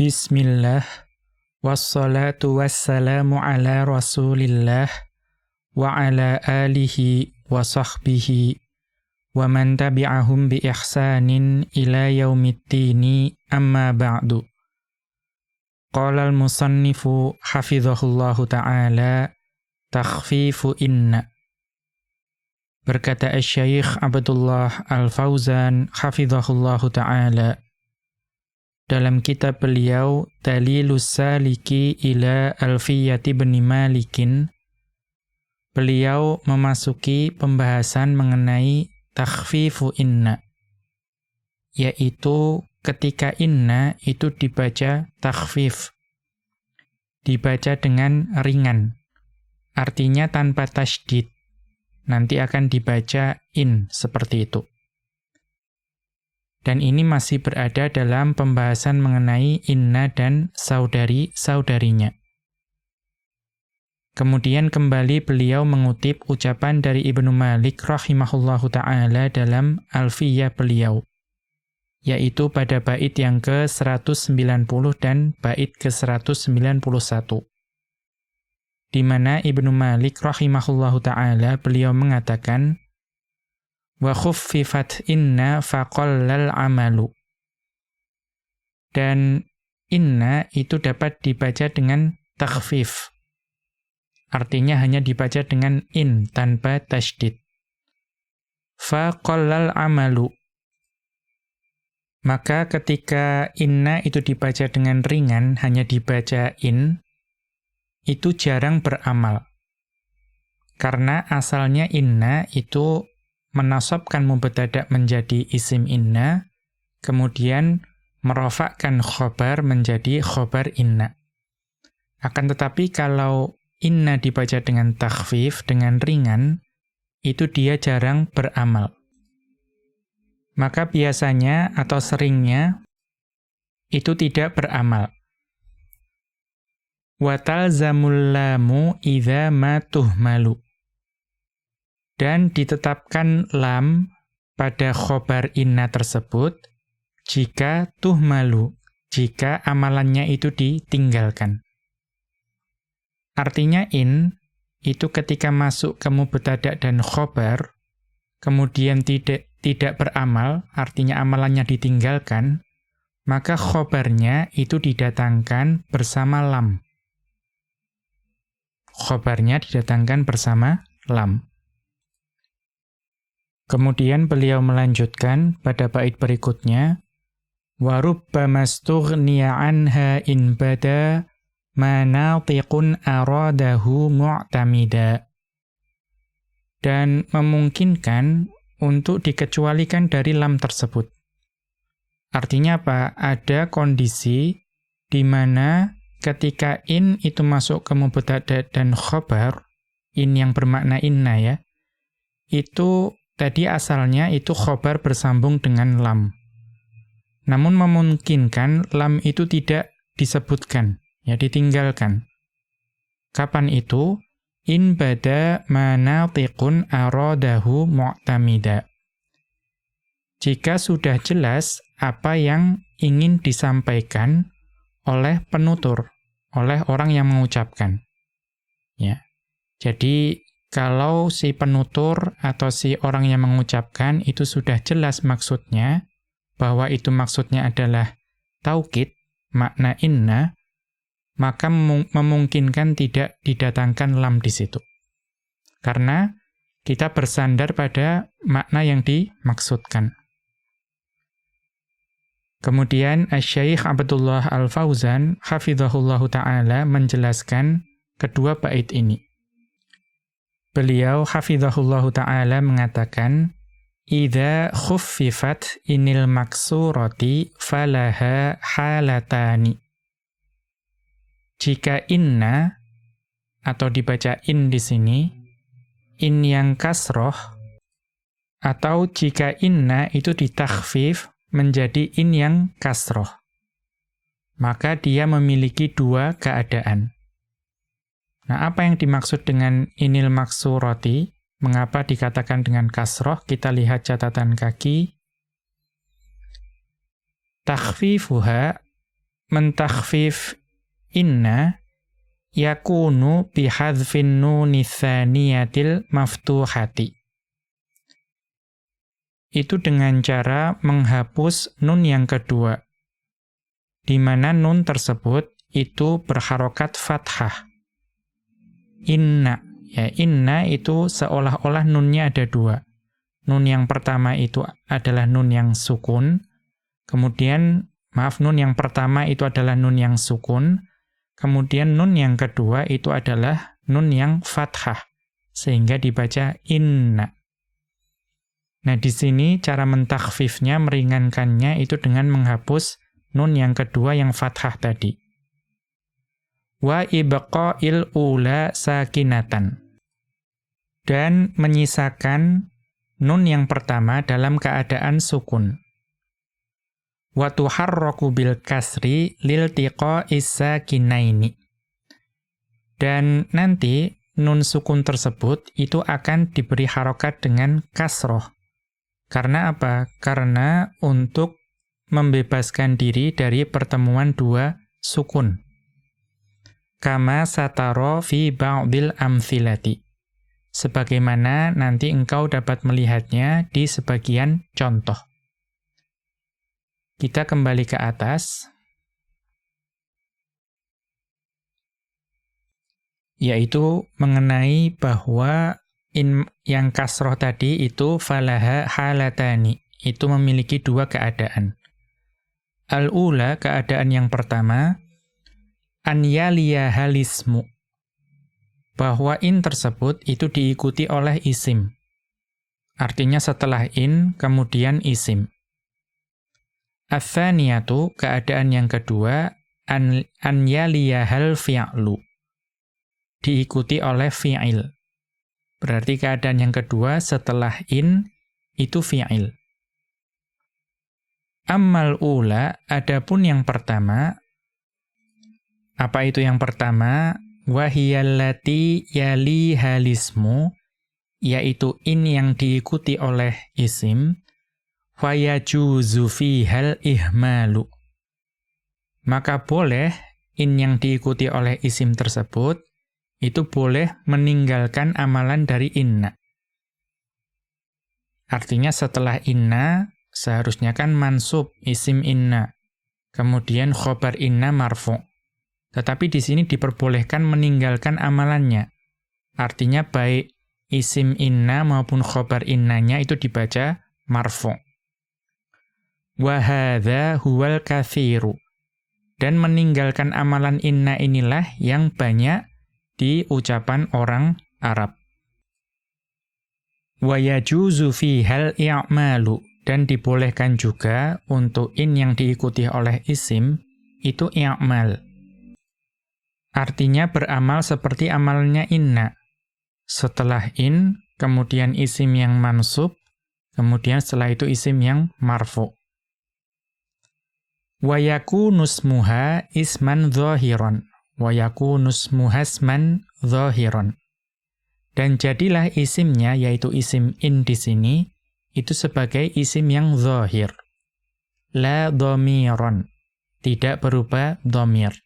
بسم الله والصلاة والسلام على رسول الله وعلى آله وصحبه ومن تبعهم بإحسان إلى يوم الدين أما بعد. قال المصنف حفظه الله تعالى تخفيف إن بركة الشيخ عبد الله الفوزان حفظه الله تعالى. Dalam kitab beliau Dalilus Saliki ila Alfiyati bin Malikin beliau memasuki pembahasan mengenai takhfifu inna yaitu ketika inna itu dibaca takhfif dibaca dengan ringan artinya tanpa tasydid nanti akan dibaca in seperti itu dan ini masih berada dalam pembahasan mengenai inna dan saudari-saudarinya. Kemudian kembali beliau mengutip ucapan dari Ibnu Malik rahimahullahu taala dalam Alfiyah beliau yaitu pada bait yang ke-190 dan bait ke-191 di mana Ibnu Malik rahimahullahu taala beliau mengatakan wa khuffifat inna faqallal amalu. Dan inna itu dapat dibaca dengan takhfif. Artinya hanya dibaca dengan in tanpa tasydid. Faqallal amalu. Maka ketika inna itu dibaca dengan ringan, hanya dibaca in, itu jarang beramal. Karena asalnya inna itu menasabkan mubtada menjadi isim inna, kemudian merofakkan khobar menjadi khobar inna. Akan tetapi kalau inna dibaca dengan takhfif, dengan ringan, itu dia jarang beramal. Maka biasanya atau seringnya itu tidak beramal. Watal zamullamu idha ma tuhmalu dan ditetapkan lam pada khobar inna tersebut jika tuh malu, jika amalannya itu ditinggalkan. Artinya in, itu ketika masuk ke mubtada dan khobar, kemudian tidak tidak beramal, artinya amalannya ditinggalkan, maka khobarnya itu didatangkan bersama lam. Khobarnya didatangkan bersama lam. Kemudian beliau melanjutkan pada bait berikutnya, وَرُبَّمَسْتُغْنِيَ عَنْهَا إِنْ بَدَى مَنَاطِقٌ أَرَادَهُ مُعْتَمِدًا Dan memungkinkan untuk dikecualikan dari lam tersebut. Artinya apa? Ada kondisi di mana ketika in itu masuk ke mubtada dan khobar, in yang bermakna inna ya, itu Tadi asalnya itu khobar bersambung dengan lam. Namun memungkinkan lam itu tidak disebutkan, ya ditinggalkan. Kapan itu? In bada manatiqun aradahu mu'tamida. Jika sudah jelas apa yang ingin disampaikan oleh penutur, oleh orang yang mengucapkan. Ya. Jadi kalau si penutur atau si orang yang mengucapkan itu sudah jelas maksudnya, bahwa itu maksudnya adalah taukid, makna inna, maka memungkinkan tidak didatangkan lam di situ. Karena kita bersandar pada makna yang dimaksudkan. Kemudian Syekh Abdullah Al-Fauzan hafizahullahu taala menjelaskan kedua bait ini. Beliau hafizahullahu taala mengatakan Idza khuffifat inil maksurati falaha halatani. Jika inna atau dibaca in di sini in yang kasroh atau jika inna itu ditakhfif menjadi in yang kasroh maka dia memiliki dua keadaan. Nah, apa yang dimaksud dengan inil maksurati? Mengapa dikatakan dengan kasroh? Kita lihat catatan kaki. Takhfifuha mentakhfif inna yakunu bihadfin nuni thaniyatil maftuhati. Itu dengan cara menghapus nun yang kedua, di mana nun tersebut itu berharokat fathah. Inna, ya inna itu seolah-olah nunnya ada dua. Nun yang pertama itu adalah nun yang sukun, kemudian, maaf, nun yang pertama itu adalah nun yang sukun, Kemudian nun yang kedua itu adalah nun yang fathah, sehingga dibaca inna. Nah, di sini cara mentakhfifnya, meringankannya itu dengan menghapus nun yang kedua yang fathah tadi. Wa ibqa'il ula sakinatan. Dan menyisakan nun yang pertama dalam keadaan sukun wa tuharraku bil kasri lil kinaini. Dan nanti nun sukun tersebut itu akan diberi harokat dengan kasroh. Karena apa? Karena untuk membebaskan diri dari pertemuan dua sukun. Kama sataro fi ba'dil amthilati. Sebagaimana nanti engkau dapat melihatnya di sebagian contoh. Kita kembali ke atas. Yaitu mengenai bahwa in, yang kasroh tadi itu falaha halatani. Itu memiliki dua keadaan. Al-ula, keadaan yang pertama, an yaliya halismu. Bahwa in tersebut itu diikuti oleh isim. Artinya setelah in, kemudian isim. Athaniyatu, keadaan yang kedua, an, an yaliyahal fi'lu. Diikuti oleh fi'il. Berarti keadaan yang kedua setelah in, itu fi'il. Ammal ula, adapun yang pertama, apa itu yang pertama? Wahiyallati yali halismu, yaitu in yang diikuti oleh isim, fayajuzu fihal ihmalu. Maka boleh in yang diikuti oleh isim tersebut itu boleh meninggalkan amalan dari inna. Artinya setelah inna seharusnya kan mansub isim inna. Kemudian khobar inna marfu. Tetapi di sini diperbolehkan meninggalkan amalannya. Artinya baik isim inna maupun khobar innanya itu dibaca marfu. Wahada huwal kathiru. Dan meninggalkan amalan inna inilah yang banyak di ucapan orang Arab. Wayajuzu hal i'malu. Dan dibolehkan juga untuk in yang diikuti oleh isim, itu i'mal. Artinya beramal seperti amalnya inna. Setelah in, kemudian isim yang mansub, kemudian setelah itu isim yang marfu' wa yakunusmuha isman dhahiran wa yakunusmuha isman dhahiran dan jadilah isimnya yaitu isim in di sini itu sebagai isim yang zahir la dhamiran tidak berupa dhamir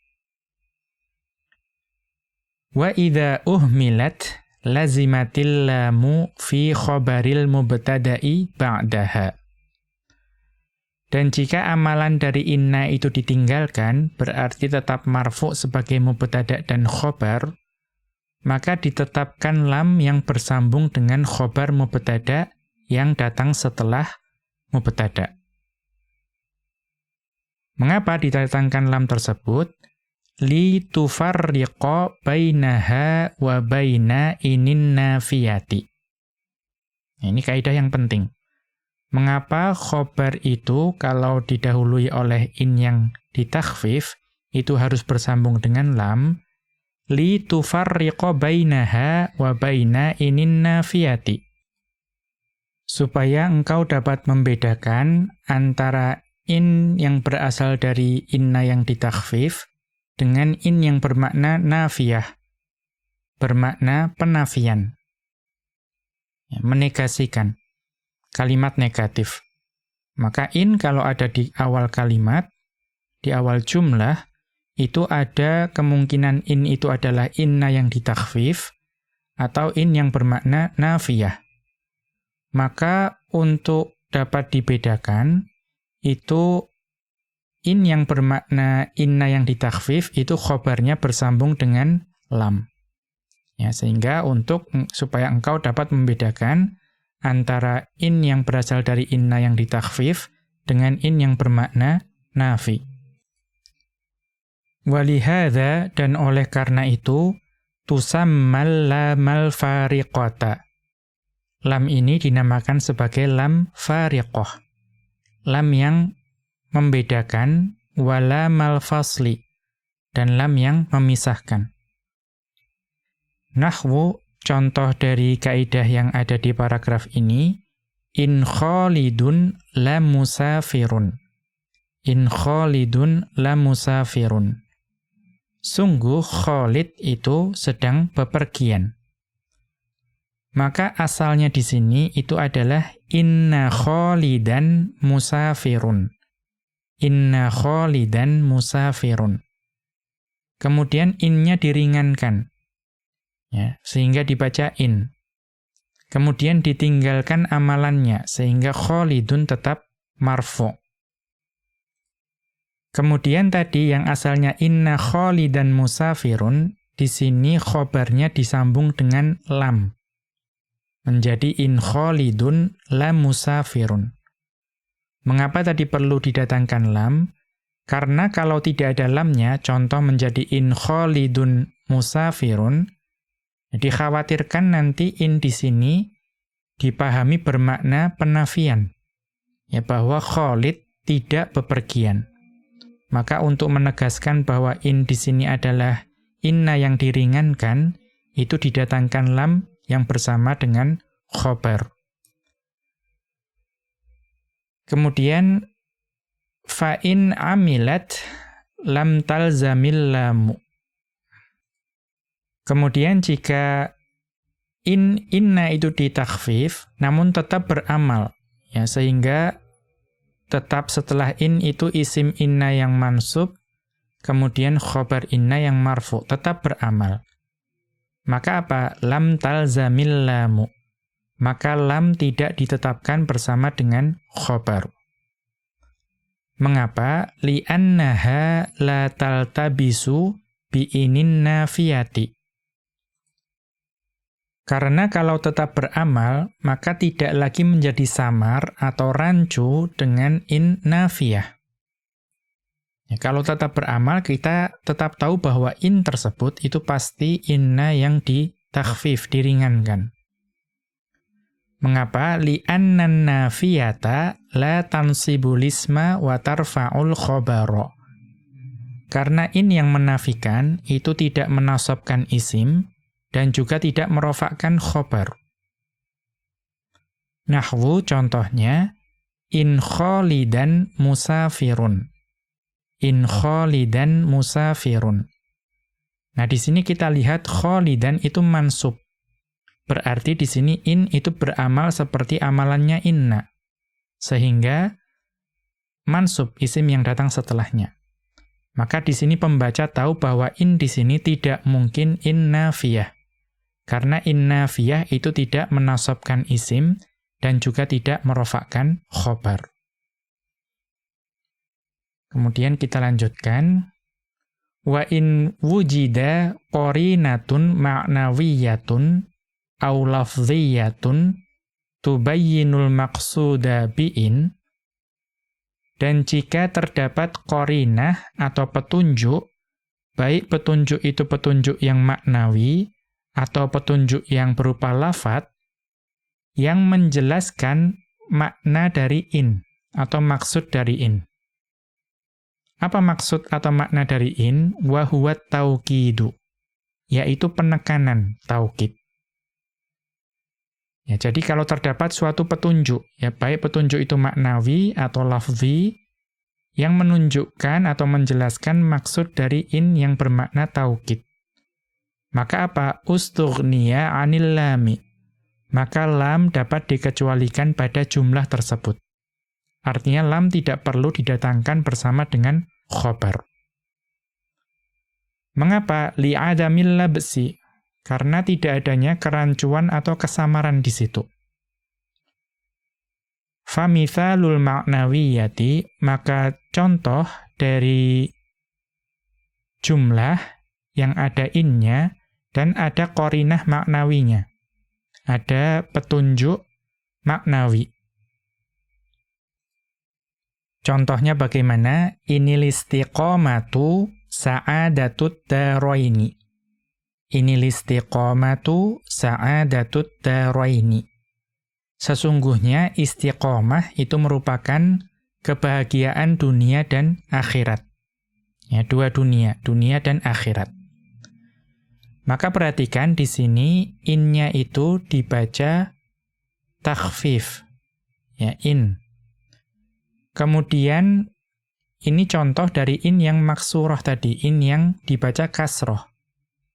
wa idza uhmilat lazimatil lamu fi khabaril mubtada'i ba'daha dan jika amalan dari inna itu ditinggalkan, berarti tetap marfu sebagai mubtada dan khobar, maka ditetapkan lam yang bersambung dengan khobar mubtada yang datang setelah mubtada. Mengapa didatangkan lam tersebut? Li tufarriqa bainaha wa baina inin nafiyati. Ini kaidah yang penting. Mengapa khobar itu kalau didahului oleh in yang ditakhfif, itu harus bersambung dengan lam, li tufarriqa bainaha wa baina inin nafiyati. Supaya engkau dapat membedakan antara in yang berasal dari inna yang ditakhfif dengan in yang bermakna nafiyah, bermakna penafian, ya, menegasikan kalimat negatif. Maka in kalau ada di awal kalimat, di awal jumlah, itu ada kemungkinan in itu adalah inna yang ditakhfif, atau in yang bermakna nafiyah. Maka untuk dapat dibedakan, itu in yang bermakna inna yang ditakhfif, itu khobarnya bersambung dengan lam. Ya, sehingga untuk supaya engkau dapat membedakan antara in yang berasal dari inna yang ditakhfif dengan in yang bermakna nafi. Walihada dan oleh karena itu tusammal lamal fariqata. Lam ini dinamakan sebagai lam fariqah. Lam yang membedakan wala mal fasli dan lam yang memisahkan. Nahwu contoh dari kaidah yang ada di paragraf ini in khalidun la musafirun. In khalidun la musafirun. Sungguh Khalid itu sedang bepergian. Maka asalnya di sini itu adalah inna khalidan musafirun. Inna khalidan musafirun. Kemudian innya diringankan ya, sehingga dibaca in. Kemudian ditinggalkan amalannya sehingga Khalidun tetap marfu. Kemudian tadi yang asalnya inna Khalidan musafirun di sini khobarnya disambung dengan lam. Menjadi in Khalidun la musafirun. Mengapa tadi perlu didatangkan lam? Karena kalau tidak ada lamnya, contoh menjadi in Khalidun musafirun, Dikhawatirkan nanti in di sini dipahami bermakna penafian. Ya bahwa Khalid tidak bepergian. Maka untuk menegaskan bahwa in di sini adalah inna yang diringankan, itu didatangkan lam yang bersama dengan khobar. Kemudian fa'in amilat lam talzamil lamu. Kemudian jika in inna itu ditakhfif namun tetap beramal ya sehingga tetap setelah in itu isim inna yang mansub kemudian khobar inna yang marfu tetap beramal. Maka apa? Lam talzamil lamu. Maka lam tidak ditetapkan bersama dengan khobar. Mengapa? Li'annaha la taltabisu bi'inin nafiyati. Karena kalau tetap beramal, maka tidak lagi menjadi samar atau rancu dengan in nafiyah. Ya, kalau tetap beramal, kita tetap tahu bahwa in tersebut itu pasti inna yang ditakhfif, diringankan. Mengapa? Li'annan nafiyata la tansibulisma wa tarfa'ul khobaro. Karena in yang menafikan itu tidak menasobkan isim, dan juga tidak merofakkan khobar. Nahwu contohnya, in kholidan musafirun. In kholidan musafirun. Nah, di sini kita lihat kholidan itu mansub. Berarti di sini in itu beramal seperti amalannya inna. Sehingga mansub isim yang datang setelahnya. Maka di sini pembaca tahu bahwa in di sini tidak mungkin in nafiyah. Karena innafiyah itu tidak menasobkan isim dan juga tidak merofakkan khobar. Kemudian kita lanjutkan. Wa in wujida qorinatun ma'nawiyatun au lafziyatun tubayyinul maqsuda bi'in dan jika terdapat korinah atau petunjuk, baik petunjuk itu petunjuk yang maknawi atau petunjuk yang berupa lafat yang menjelaskan makna dari in atau maksud dari in. Apa maksud atau makna dari in? Wahuwat taukidu, yaitu penekanan taukid. Ya, jadi kalau terdapat suatu petunjuk, ya baik petunjuk itu maknawi atau lafzi, yang menunjukkan atau menjelaskan maksud dari in yang bermakna taukid. Maka apa? Ustughniya anil lami. Maka lam dapat dikecualikan pada jumlah tersebut. Artinya lam tidak perlu didatangkan bersama dengan khobar. Mengapa li'adamil labsi? Karena tidak adanya kerancuan atau kesamaran di situ. Famithalul ma'nawiyati, maka contoh dari jumlah yang ada innya dan ada korinah maknawinya. Ada petunjuk maknawi. Contohnya bagaimana? Inil istiqomatu sa'adatut daroini. Inil istiqomatu sa'adatut daroini. Sesungguhnya istiqomah itu merupakan kebahagiaan dunia dan akhirat. Ya, dua dunia, dunia dan akhirat. Maka perhatikan di sini innya itu dibaca takhfif. Ya, in. Kemudian ini contoh dari in yang maksurah tadi, in yang dibaca kasroh.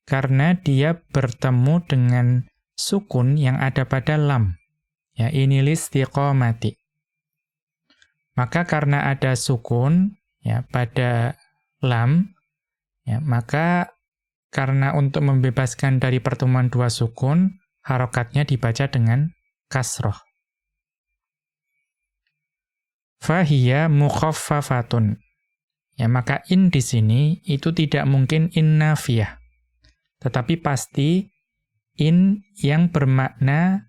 Karena dia bertemu dengan sukun yang ada pada lam. Ya, ini listiqomati. Maka karena ada sukun ya pada lam, ya, maka karena untuk membebaskan dari pertemuan dua sukun, harokatnya dibaca dengan kasroh. Fahiyya mukhaffafatun. Ya, maka in di sini itu tidak mungkin in nafiyah. Tetapi pasti in yang bermakna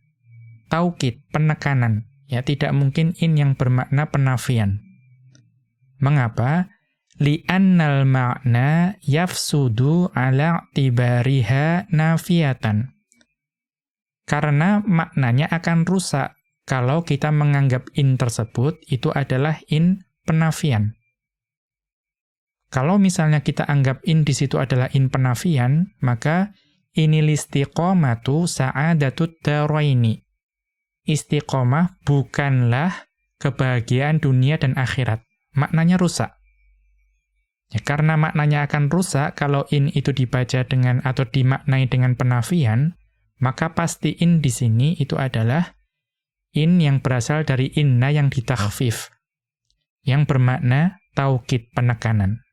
taukid, penekanan. Ya, tidak mungkin in yang bermakna penafian. Mengapa? Li'annal ma'na yafsudu ala tibariha nafiyatan. Karena maknanya akan rusak kalau kita menganggap in tersebut itu adalah in penafian. Kalau misalnya kita anggap in di situ adalah in penafian, maka ini listiqomatu sa'adatut daraini. Istiqomah bukanlah kebahagiaan dunia dan akhirat. Maknanya rusak. Ya, karena maknanya akan rusak kalau in itu dibaca dengan atau dimaknai dengan penafian, maka pasti in di sini itu adalah in yang berasal dari inna yang ditakhfif, yang bermakna taukid penekanan.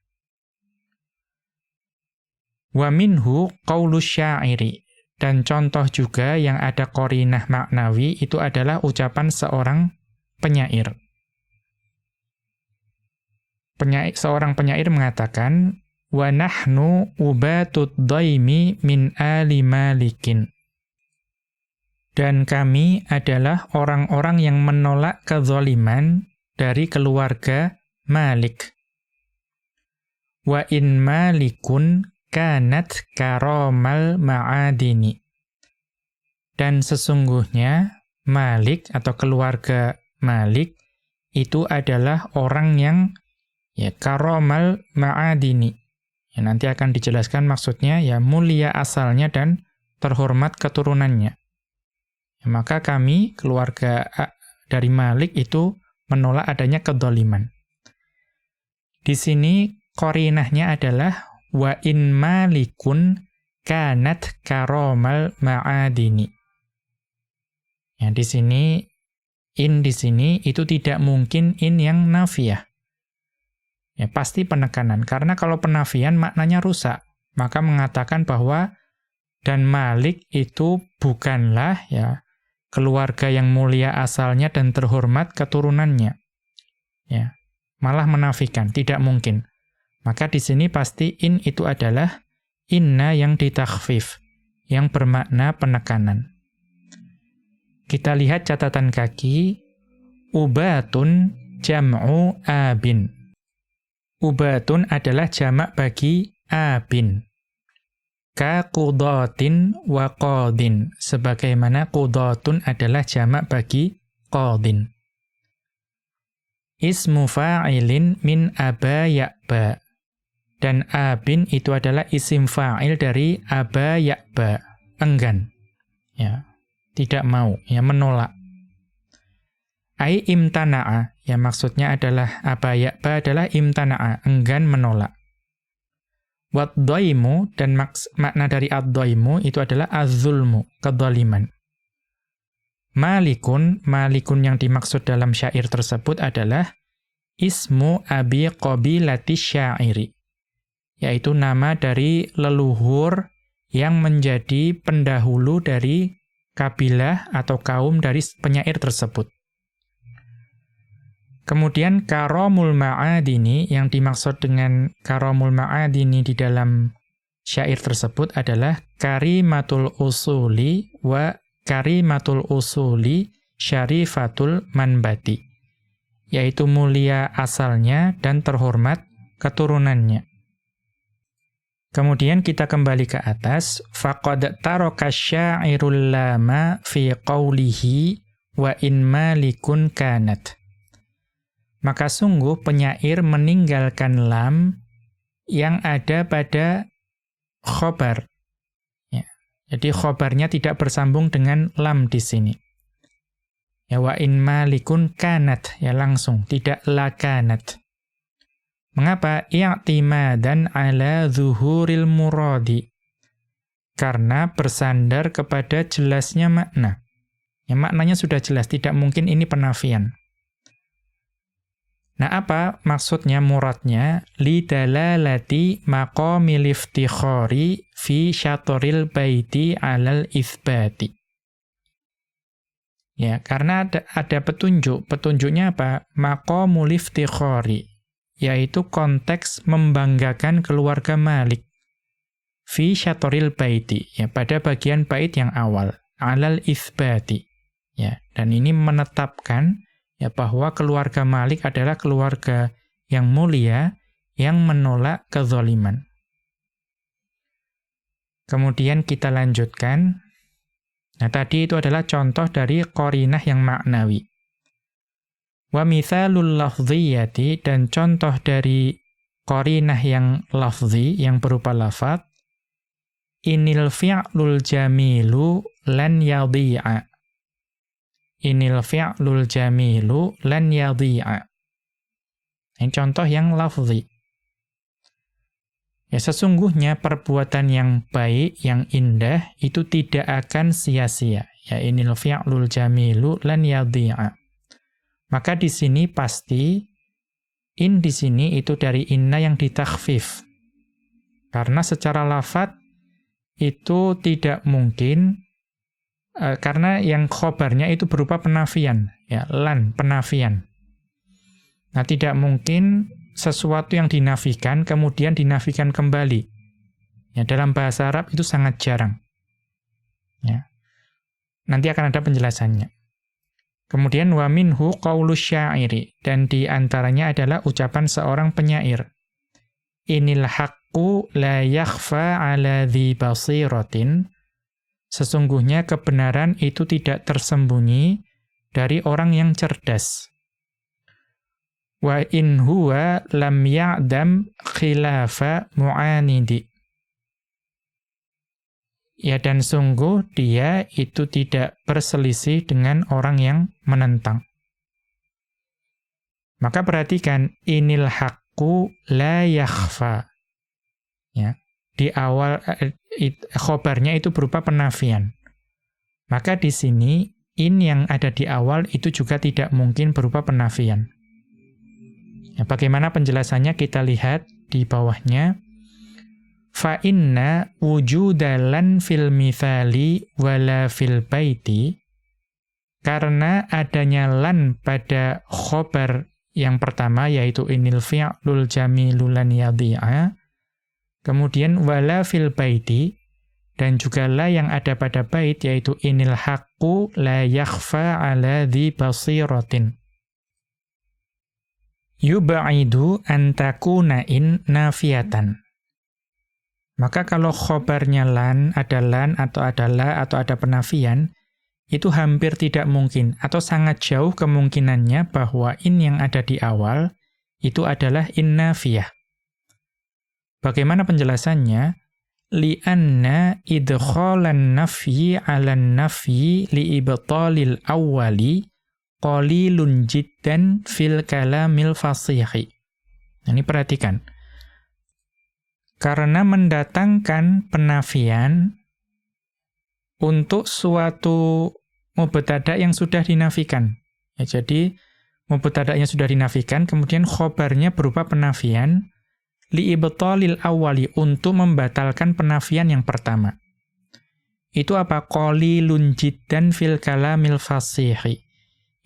Wa minhu syairi. Dan contoh juga yang ada korinah maknawi itu adalah ucapan seorang penyair. Penyair seorang penyair mengatakan, wa nahnu ubatud daimi min ali malikin. Dan kami adalah orang-orang yang menolak kezaliman dari keluarga Malik. Wa in malikun kanat karomal ma'adini. Dan sesungguhnya Malik atau keluarga Malik itu adalah orang yang ya karomal ma'adini. Ya, nanti akan dijelaskan maksudnya ya mulia asalnya dan terhormat keturunannya. Maka kami, keluarga dari Malik itu menolak adanya kedoliman. Di sini korinahnya adalah wa in malikun kanat karomal ma'adini. Ya, di sini in di sini itu tidak mungkin in yang nafiah. Ya, pasti penekanan karena kalau penafian maknanya rusak. Maka mengatakan bahwa dan Malik itu bukanlah ya keluarga yang mulia asalnya dan terhormat keturunannya. Ya, malah menafikan, tidak mungkin. Maka di sini pasti in itu adalah inna yang ditakhfif, yang bermakna penekanan. Kita lihat catatan kaki, ubatun jam'u abin. Ubatun adalah jamak bagi abin ka qudatin wa qadin sebagaimana qudatun adalah jamak bagi qadin ismu fa'ilin min aba ya'ba dan abin itu adalah isim fa'il dari aba ya'ba enggan ya tidak mau ya menolak ai imtana'a ya maksudnya adalah aba ya'ba adalah imtana'a enggan menolak Waddoimu dan maks, makna dari addoimu itu adalah azulmu, kedoliman. Malikun, malikun yang dimaksud dalam syair tersebut adalah ismu abi qabilati syairi. Yaitu nama dari leluhur yang menjadi pendahulu dari kabilah atau kaum dari penyair tersebut. Kemudian karomul ma'adini, yang dimaksud dengan karomul ma'adini di dalam syair tersebut adalah karimatul usuli wa karimatul usuli syarifatul manbati. Yaitu mulia asalnya dan terhormat keturunannya. Kemudian kita kembali ke atas. Faqad taraka syairul lama fi qawlihi wa in malikun kanat. Maka sungguh penyair meninggalkan lam yang ada pada khobar. Ya. Jadi khobarnya tidak bersambung dengan lam di sini. Ya wa in malikun kanat ya langsung tidak la kanat. Mengapa? I'timadan ala zuhuril muradi. Karena bersandar kepada jelasnya makna. Ya, maknanya sudah jelas, tidak mungkin ini penafian. Nah, apa maksudnya muradnya? Lidalalati maqamil iftikhari fi syatoril baiti alal ithbati. Ya, karena ada, ada petunjuk. Petunjuknya apa? Maqamul iftikhari yaitu konteks membanggakan keluarga Malik. Fi syatoril baiti, ya, pada bagian bait yang awal, alal isbati. Ya, dan ini menetapkan ya bahwa keluarga Malik adalah keluarga yang mulia yang menolak kezaliman. Kemudian kita lanjutkan. Nah, tadi itu adalah contoh dari korinah yang maknawi. Wa mithalul lafziyati dan contoh dari qarinah yang lafzi yang berupa lafaz inil fi'lul jamilu lan yadhi'a. Inil fi'lul jamilu lan yadhi'a. Ini contoh yang lafzi. Ya sesungguhnya perbuatan yang baik, yang indah itu tidak akan sia-sia. Ya inil fi'lul jamilu lan yadhi'a. Maka di sini pasti in di sini itu dari inna yang ditakhfif. Karena secara lafat itu tidak mungkin uh, karena yang khobarnya itu berupa penafian, ya, lan penafian. Nah, tidak mungkin sesuatu yang dinafikan kemudian dinafikan kembali. Ya, dalam bahasa Arab itu sangat jarang. Ya. Nanti akan ada penjelasannya. Kemudian wa minhu qaulu syairi dan di antaranya adalah ucapan seorang penyair. Inil haqqu la yakhfa ala dhi basiratin. Sesungguhnya kebenaran itu tidak tersembunyi dari orang yang cerdas. Wa in huwa lam ya'dam khilafa mu'anidi. Ya dan sungguh dia itu tidak berselisih dengan orang yang menentang. Maka perhatikan inil haqqu la yakhfa. Ya. Di awal eh, it, khobarnya itu berupa penafian. Maka di sini in yang ada di awal itu juga tidak mungkin berupa penafian. Ya, bagaimana penjelasannya kita lihat di bawahnya fa inna wujudalan fil mithali wala fil baiti karena adanya lan pada khobar yang pertama yaitu inil fi'lul jamilulan yadhi'a kemudian wala fil baiti dan juga la yang ada pada bait yaitu inil haqqu la yakhfa ala dhi basiratin. Yub'idu an takuna in nafiatan maka kalau khobarnya lan, ada lan atau ada la atau ada penafian, itu hampir tidak mungkin atau sangat jauh kemungkinannya bahwa in yang ada di awal itu adalah in nafiyah. Bagaimana penjelasannya? Lianna idkhalan nafyi 'alan nafyi liibtalil awwali qalilun jiddan fil kalamil fasihi. Ini perhatikan. Karena mendatangkan penafian untuk suatu mubtada yang sudah dinafikan. Ya, jadi mubtada'nya sudah dinafikan, kemudian khobarnya berupa penafian li'ibtalil awali untuk membatalkan penafian yang pertama. Itu apa? Qalilun jiddan fil kalamil fasihi.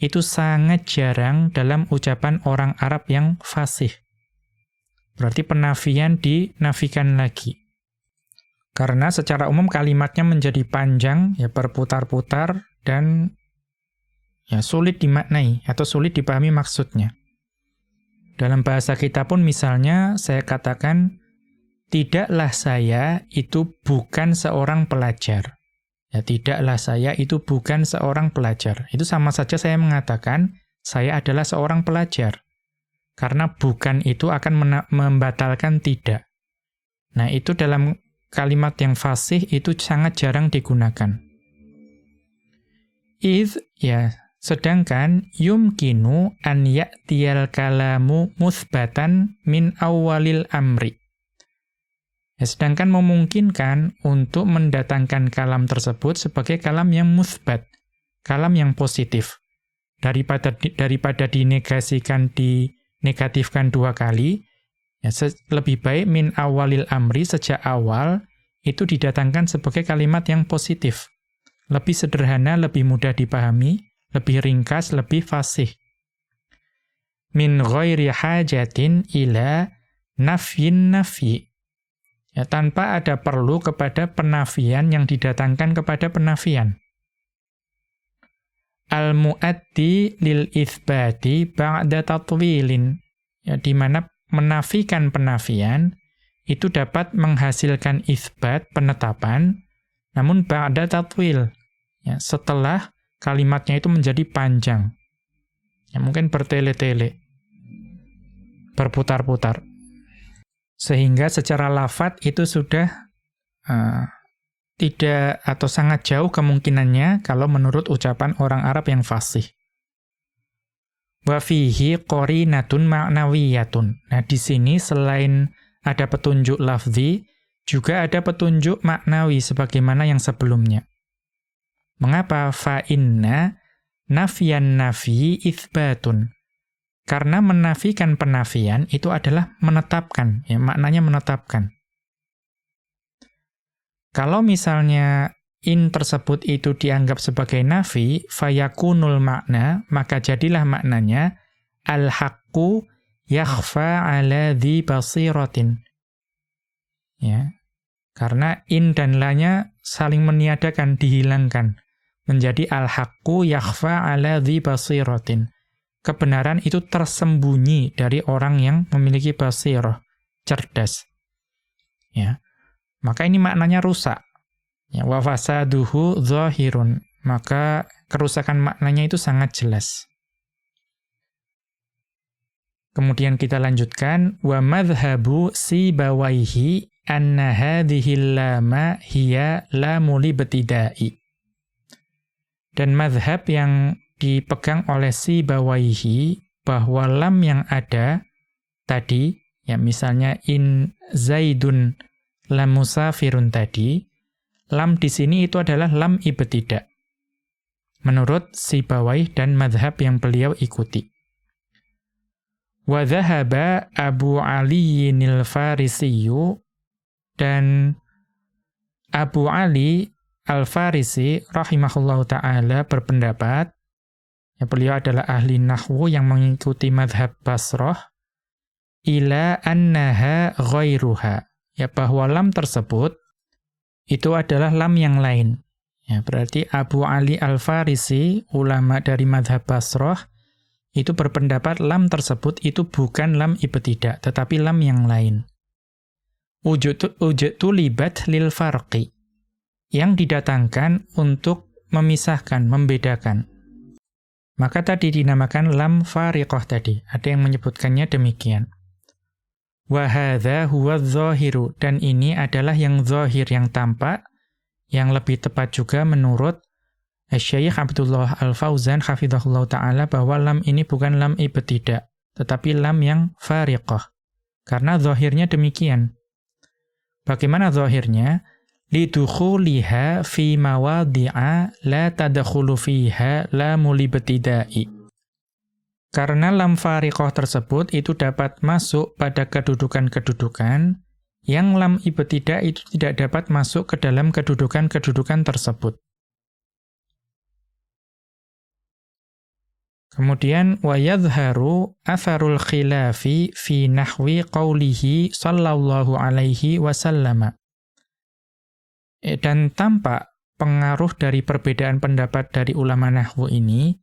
Itu sangat jarang dalam ucapan orang Arab yang fasih. Berarti penafian dinafikan lagi. Karena secara umum kalimatnya menjadi panjang, ya berputar-putar, dan ya sulit dimaknai atau sulit dipahami maksudnya. Dalam bahasa kita pun misalnya saya katakan, tidaklah saya itu bukan seorang pelajar. Ya, tidaklah saya itu bukan seorang pelajar. Itu sama saja saya mengatakan, saya adalah seorang pelajar. Karena bukan itu akan membatalkan tidak. Nah, itu dalam kalimat yang fasih itu sangat jarang digunakan. Iz, ya, sedangkan yumkinu an ya'tiyal kalamu musbatan min awalil amri. Ya, sedangkan memungkinkan untuk mendatangkan kalam tersebut sebagai kalam yang musbat, kalam yang positif. Daripada daripada dinegasikan dinegatifkan dua kali, ya, lebih baik min awalil amri sejak awal itu didatangkan sebagai kalimat yang positif. Lebih sederhana, lebih mudah dipahami, lebih ringkas, lebih fasih. Min ghairi hajatin ila nafyin nafi. Ya, tanpa ada perlu kepada penafian yang didatangkan kepada penafian. Al-mu'addi lil ithbati ba'da tatwilin. Ya, di mana menafikan penafian itu dapat menghasilkan ithbat, penetapan, namun ba'da tatwil. Ya, setelah kalimatnya itu menjadi panjang. Ya, mungkin bertele-tele. Berputar-putar. Sehingga secara lafat itu sudah uh, tidak atau sangat jauh kemungkinannya kalau menurut ucapan orang Arab yang fasih. Wa fihi qarinatun ma'nawiyatun. Nah, di sini selain ada petunjuk lafzi, juga ada petunjuk maknawi sebagaimana yang sebelumnya. Mengapa fa inna nafian nafi itsbatun? Karena menafikan penafian itu adalah menetapkan, ya maknanya menetapkan. Kalau misalnya in tersebut itu dianggap sebagai nafi, fayakunul makna, maka jadilah maknanya al-haqqu yakhfa ala dhi basiratin. Ya. Karena in dan lanya saling meniadakan, dihilangkan menjadi al-haqqu yakhfa ala dhi basiratin. Kebenaran itu tersembunyi dari orang yang memiliki basirah, cerdas. Ya. Maka ini maknanya rusak. Ya, wa fasaduhu zahirun. Maka kerusakan maknanya itu sangat jelas. Kemudian kita lanjutkan wa madhhabu sibawaihi anna hadhihi lama hiya lamu libtida'i. Dan madhab yang dipegang oleh si bawaihi bahwa lam yang ada tadi, ya misalnya in zaidun lam musafirun tadi, lam di sini itu adalah lam ibtidak. Menurut si bawaih dan madhab yang beliau ikuti. Wa dhahaba Abu Ali al Farisiyu dan Abu Ali Al-Farisi rahimahullahu taala berpendapat ya beliau adalah ahli nahwu yang mengikuti madhab Basrah ila annaha ghairuha ya bahwa lam tersebut itu adalah lam yang lain ya berarti Abu Ali Al-Farisi ulama dari madhab Basrah itu berpendapat lam tersebut itu bukan lam ibtidak tetapi lam yang lain ujutu libat lil farqi yang didatangkan untuk memisahkan, membedakan. Maka tadi dinamakan lam fariqah tadi. Ada yang menyebutkannya demikian. Wahadha huwa zahiru. Dan ini adalah yang zahir, yang tampak, yang lebih tepat juga menurut Syekh Abdullah Al-Fauzan hafizahullah ta'ala bahwa lam ini bukan lam ibtidak, tetapi lam yang fariqah. Karena zahirnya demikian. Bagaimana zahirnya? lidukhuliha fi mawadhi'a la tadkhulu fiha la mulibtida'i. Karena lam fariqah tersebut itu dapat masuk pada kedudukan-kedudukan yang lam ibtidah itu tidak dapat masuk ke dalam kedudukan-kedudukan tersebut. Kemudian wa yadhharu atharul khilafi fi nahwi qawlihi sallallahu alaihi wasallam. Eh, dan tampak pengaruh dari perbedaan pendapat dari ulama nahwu ini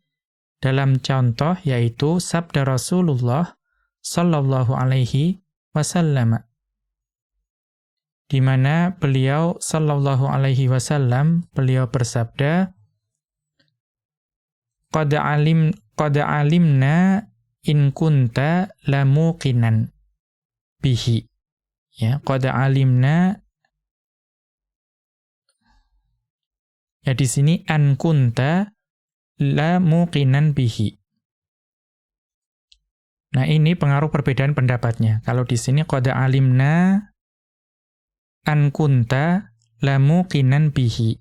dalam contoh yaitu sabda Rasulullah sallallahu alaihi wasallam di mana beliau sallallahu alaihi wasallam beliau bersabda qad alim qad alimna in kunta lamuqinan bihi. Ya qad alimna ya di sini an kunta lamuqinan bihi Nah, ini pengaruh perbedaan pendapatnya. Kalau di sini qad alimna an kunta lamuqinan bihi.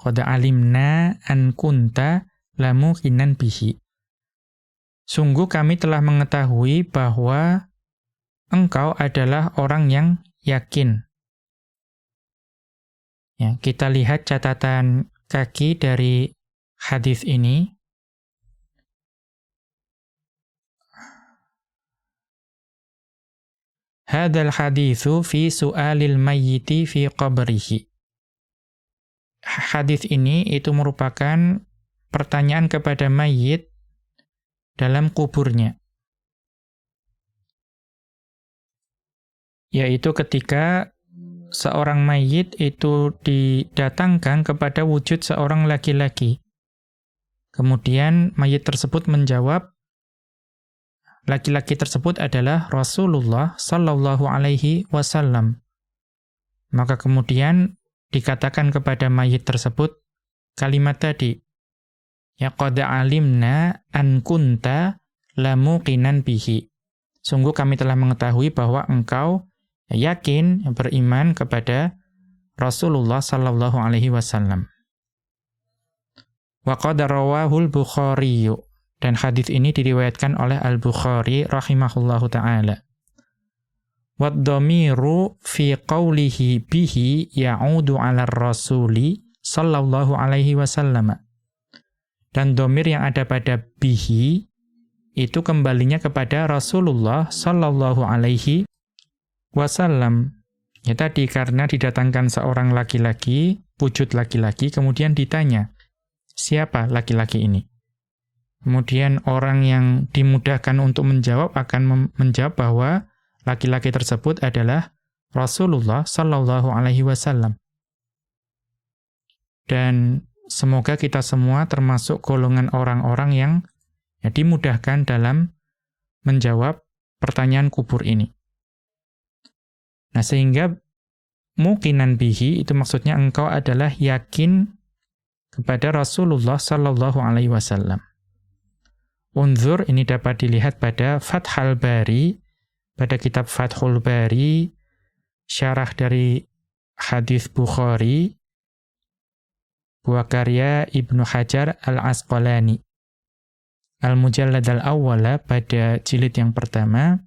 Qad alimna an kunta lamuqinan bihi. Sungguh kami telah mengetahui bahwa engkau adalah orang yang yakin. Ya, kita lihat catatan kaki dari hadis ini. Hadal hadithu fi su'alil mayyiti fi qabrihi. Hadis ini itu merupakan pertanyaan kepada mayit dalam kuburnya. Yaitu ketika seorang mayit itu didatangkan kepada wujud seorang laki-laki. Kemudian mayit tersebut menjawab, laki-laki tersebut adalah Rasulullah sallallahu alaihi wasallam. Maka kemudian dikatakan kepada mayit tersebut kalimat tadi, Ya qad alimna an kunta lamuqinan bihi. Sungguh kami telah mengetahui bahwa engkau yakin beriman kepada Rasulullah sallallahu alaihi wasallam. Wa qad rawahul Bukhari dan hadis ini diriwayatkan oleh Al-Bukhari rahimahullahu taala. Wad-dhamiru fi qawlihi bihi ya'udu 'ala rasuli sallallahu alaihi wasallam. Dan domir yang ada pada bihi, itu kembalinya kepada Rasulullah Sallallahu Alaihi Wasallam. Ya tadi, karena didatangkan seorang laki-laki, wujud laki-laki, kemudian ditanya, siapa laki-laki ini? Kemudian orang yang dimudahkan untuk menjawab akan menjawab bahwa laki-laki tersebut adalah Rasulullah Sallallahu Alaihi Wasallam. Dan semoga kita semua termasuk golongan orang-orang yang ya, dimudahkan dalam menjawab pertanyaan kubur ini. Nah, sehingga mukinan bihi itu maksudnya engkau adalah yakin kepada Rasulullah sallallahu alaihi wasallam. Unzur ini dapat dilihat pada Fathul Bari pada kitab Fathul Bari syarah dari hadis Bukhari buah karya Ibnu Hajar Al-Asqalani. Al-Mujallad al-Awwala pada jilid yang pertama.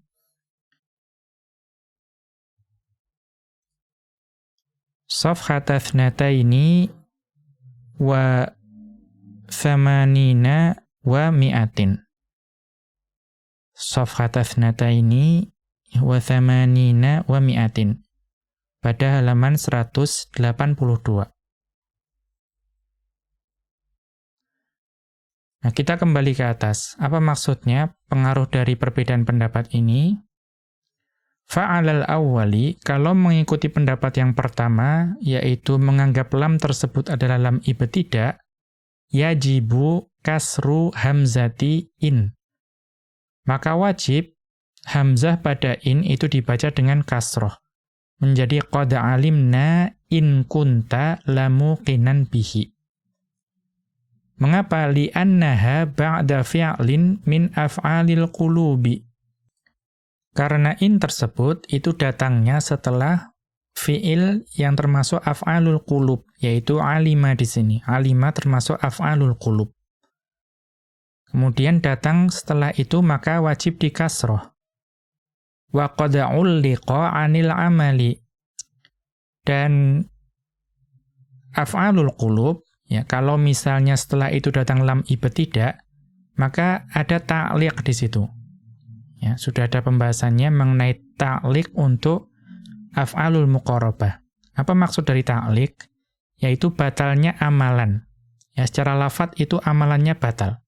Safhata ini wa thamanina wa mi'atin. Safhata ini wa thamanina wa mi'atin. Pada halaman 182. Nah, kita kembali ke atas. Apa maksudnya pengaruh dari perbedaan pendapat ini? Fa'alal awwali, kalau mengikuti pendapat yang pertama, yaitu menganggap lam tersebut adalah lam ibtidak, yajibu kasru hamzati in. Maka wajib hamzah pada in itu dibaca dengan kasroh. Menjadi qad alimna in kunta lamu qinan bihi. Mengapa li'annaha ba'da fi'lin min af'alil qulubi? Karena in tersebut itu datangnya setelah fi'il yang termasuk af'alul qulub, yaitu alima di sini. Alima termasuk af'alul qulub. Kemudian datang setelah itu maka wajib dikasroh. Wa qad 'anil amali. Dan af'alul qulub ya kalau misalnya setelah itu datang lam ibtidak maka ada ta'liq di situ. Ya, sudah ada pembahasannya mengenai ta'liq untuk af'alul muqarabah. Apa maksud dari ta'liq? Yaitu batalnya amalan. Ya, secara lafat itu amalannya batal.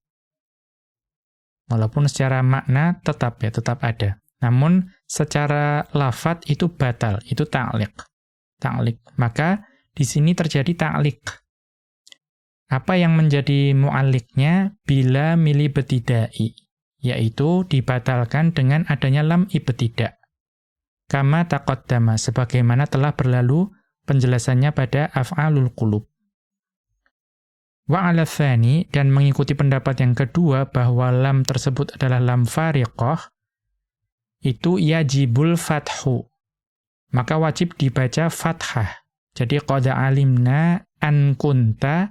Walaupun secara makna tetap ya, tetap ada. Namun secara lafat itu batal, itu ta'liq. Ta'liq. Maka di sini terjadi ta'liq. Apa yang menjadi mu'alliknya bila milih betidai, yaitu dibatalkan dengan adanya lam ibtidak. Kama taqaddama, sebagaimana telah berlalu penjelasannya pada af'alul qulub. Wa ala dan mengikuti pendapat yang kedua bahwa lam tersebut adalah lam fariqah, itu yajibul fathu. Maka wajib dibaca fathah. Jadi qada alimna an kunta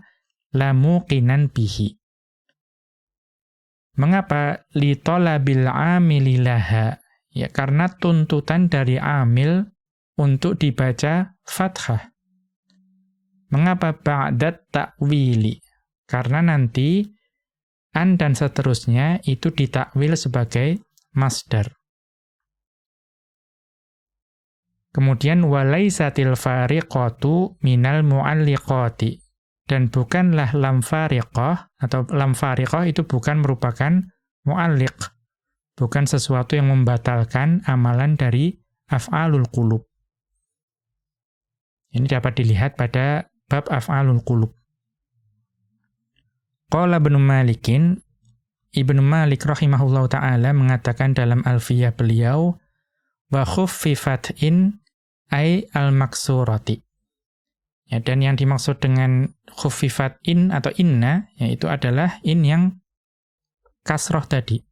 lamuqinan bihi. Mengapa li talabil amililaha? Ya karena tuntutan dari amil untuk dibaca fathah. Mengapa ba'dat ta'wili? Karena nanti an dan seterusnya itu ditakwil sebagai masdar. Kemudian walaisatil fariqatu minal mu'alliqati. Dan bukanlah lam fariqah atau lam fariqah itu bukan merupakan mu'alliq. Bukan sesuatu yang membatalkan amalan dari af'alul qulub. Ini dapat dilihat pada bab af'alul qulub. Qala Ibnu Malikin Ibnu Malik rahimahullahu taala mengatakan dalam Alfiyah beliau wa khuffifat in ay al-maksurati. Ya, dan yang dimaksud dengan khuffifat in atau inna yaitu adalah in yang kasroh tadi.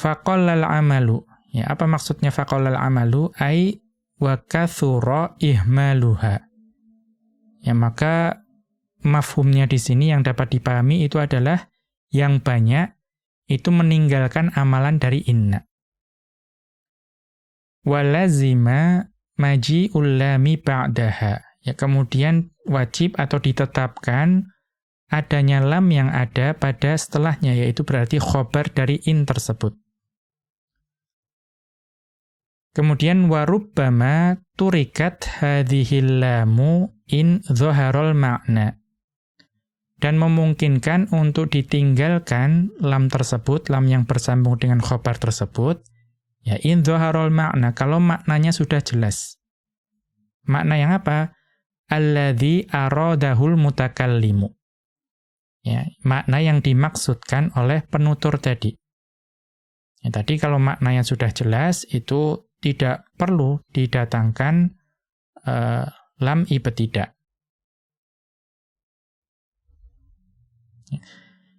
Faqallal amalu. Ya, apa maksudnya faqallal amalu? Ay wa kathura ihmaluha. Ya, maka mafhumnya di sini yang dapat dipahami itu adalah yang banyak itu meninggalkan amalan dari inna. Walazima maji ulami ba'daha. Ya, kemudian wajib atau ditetapkan adanya lam yang ada pada setelahnya, yaitu berarti khobar dari in tersebut. Kemudian warubbama turikat hadhihillamu in dhoharol makna dan memungkinkan untuk ditinggalkan lam tersebut, lam yang bersambung dengan khobar tersebut, ya in dhaharul makna, kalau maknanya sudah jelas. Makna yang apa? Alladhi aradahul mutakallimu. Ya, makna yang dimaksudkan oleh penutur tadi. Ya, tadi kalau maknanya sudah jelas, itu tidak perlu didatangkan uh, lam ibtidak.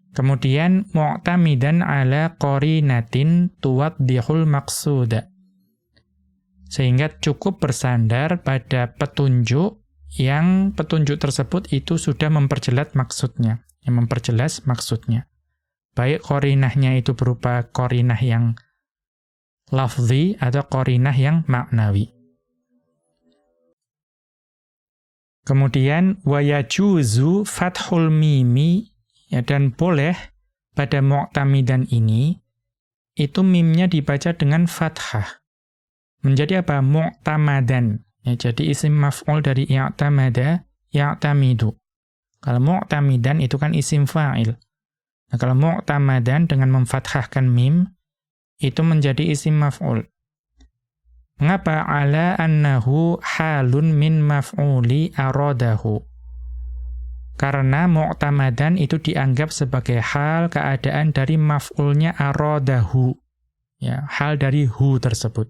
Kemudian mu'tamidan ala qarinatin tuwaddihul maqsuda. Sehingga cukup bersandar pada petunjuk yang petunjuk tersebut itu sudah memperjelas maksudnya, yang memperjelas maksudnya. Baik korinahnya itu berupa korinah yang lafzi atau korinah yang maknawi. Kemudian wayajuzu fathul mimi Ya, dan boleh pada mu'tamidan ini, itu mimnya dibaca dengan fathah. Menjadi apa? Mu'tamadan. Ya, jadi isim maf'ul dari i'tamada, i'tamidu. Kalau mu'tamidan itu kan isim fa'il. Nah, kalau mu'tamadan dengan memfathahkan mim, itu menjadi isim maf'ul. Mengapa? Ala annahu halun min maf'uli aradahu. Karena mu'tamadan itu dianggap sebagai hal keadaan dari maf'ulnya arodahu. Ya, hal dari hu tersebut.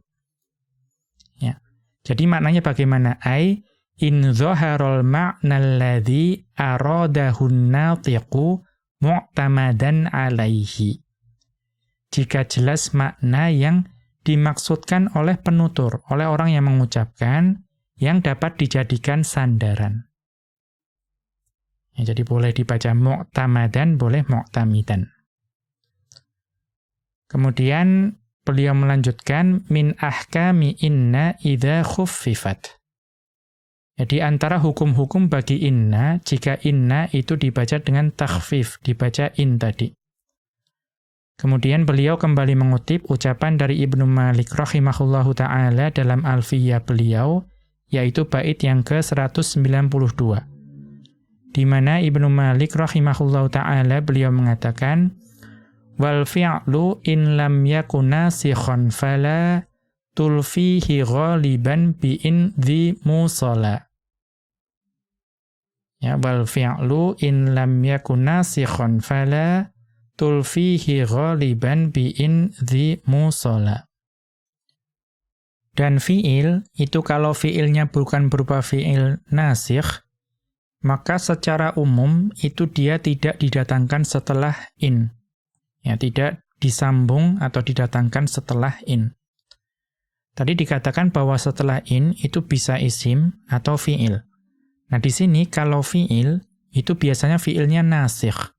Ya. Jadi maknanya bagaimana? Ai in dhaharul ma'na alladhi aradahun natiqu mu'tamadan alaihi. Jika jelas makna yang dimaksudkan oleh penutur, oleh orang yang mengucapkan, yang dapat dijadikan sandaran. Ya, jadi boleh dibaca mu'tamadan, boleh mu'tamidan. Kemudian beliau melanjutkan min ahkami inna idza khuffifat. Jadi antara hukum-hukum bagi inna jika inna itu dibaca dengan takhfif, dibaca in tadi. Kemudian beliau kembali mengutip ucapan dari Ibnu Malik rahimahullahu taala dalam Alfiyah beliau yaitu bait yang ke-192. Di mana Ibnu Malik rahimahullahu taala beliau mengatakan wal fi'lu in lam yakuna sikhon fala tulfihi ghaliban bi in dhi musala. Ya wal fi'lu in lam yakuna sikhon fala tulfihi ghaliban bi in dhi musala. Dan fi'il itu kalau fi'ilnya bukan berupa fi'il nasikh maka secara umum itu dia tidak didatangkan setelah in Ya, tidak disambung atau didatangkan setelah in. Tadi dikatakan bahwa setelah in itu bisa isim atau fi'il. Nah, di sini kalau fi'il itu biasanya fi'ilnya nasikh.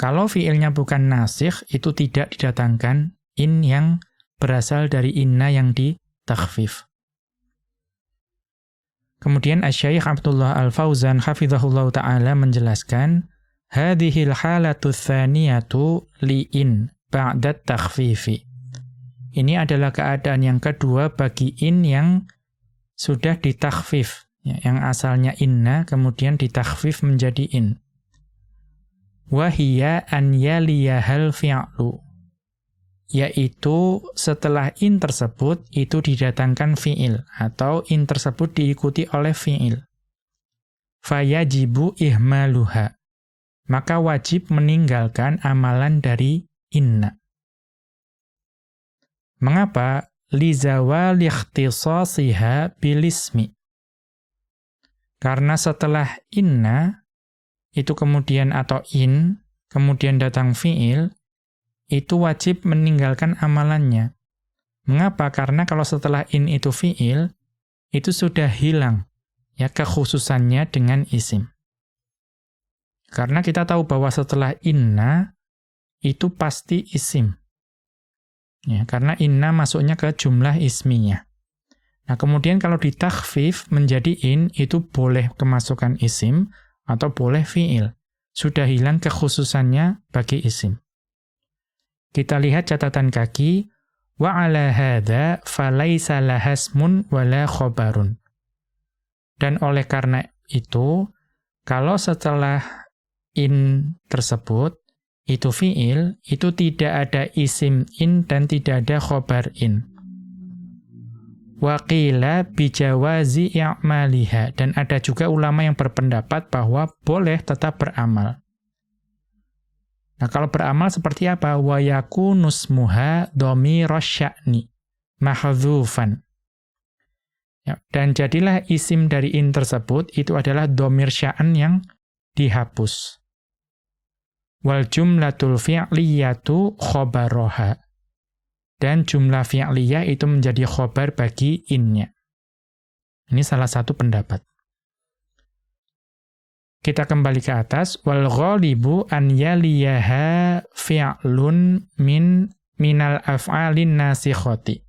Kalau fi'ilnya bukan nasikh itu tidak didatangkan in yang berasal dari inna yang di takhfif. Kemudian Asy-Syaikh Abdullah Al-Fauzan hafizahullah taala menjelaskan Hadhil halatu thaniyatu li'in ba'dat takhfifi. Ini adalah keadaan yang kedua bagi in yang sudah ditakhfif. Ya, yang asalnya inna kemudian ditakhfif menjadi in. Wahia an yaliyahal fi'lu. Yaitu setelah in tersebut itu didatangkan fi'il atau in tersebut diikuti oleh fi'il. Fayajibu ihmaluha maka wajib meninggalkan amalan dari inna. Mengapa? Lizawal ikhtisasiha bilismi. Karena setelah inna, itu kemudian atau in, kemudian datang fi'il, itu wajib meninggalkan amalannya. Mengapa? Karena kalau setelah in itu fi'il, itu sudah hilang ya kekhususannya dengan isim. Karena kita tahu bahwa setelah inna itu pasti isim. Ya, karena inna masuknya ke jumlah isminya. Nah, kemudian kalau ditakhfif menjadi in itu boleh kemasukan isim atau boleh fiil. Sudah hilang kekhususannya bagi isim. Kita lihat catatan kaki wa ala hadza falaisa lahasmun wala khabarun. Dan oleh karena itu, kalau setelah in tersebut, itu fi'il, itu tidak ada isim in dan tidak ada khobar in. Waqila bijawazi i'maliha. Dan ada juga ulama yang berpendapat bahwa boleh tetap beramal. Nah, kalau beramal seperti apa? Wa yakunusmuha dhamira sya'ni mahdzufan. Ya, dan jadilah isim dari in tersebut itu adalah domir sya'an yang dihapus wal jumlatul fi'liyatu khobaroha. Dan jumlah fi'liyah itu menjadi khobar bagi innya. Ini salah satu pendapat. Kita kembali ke atas. Wal ghalibu an yaliyaha fi'lun min minal af'alin nasikhoti.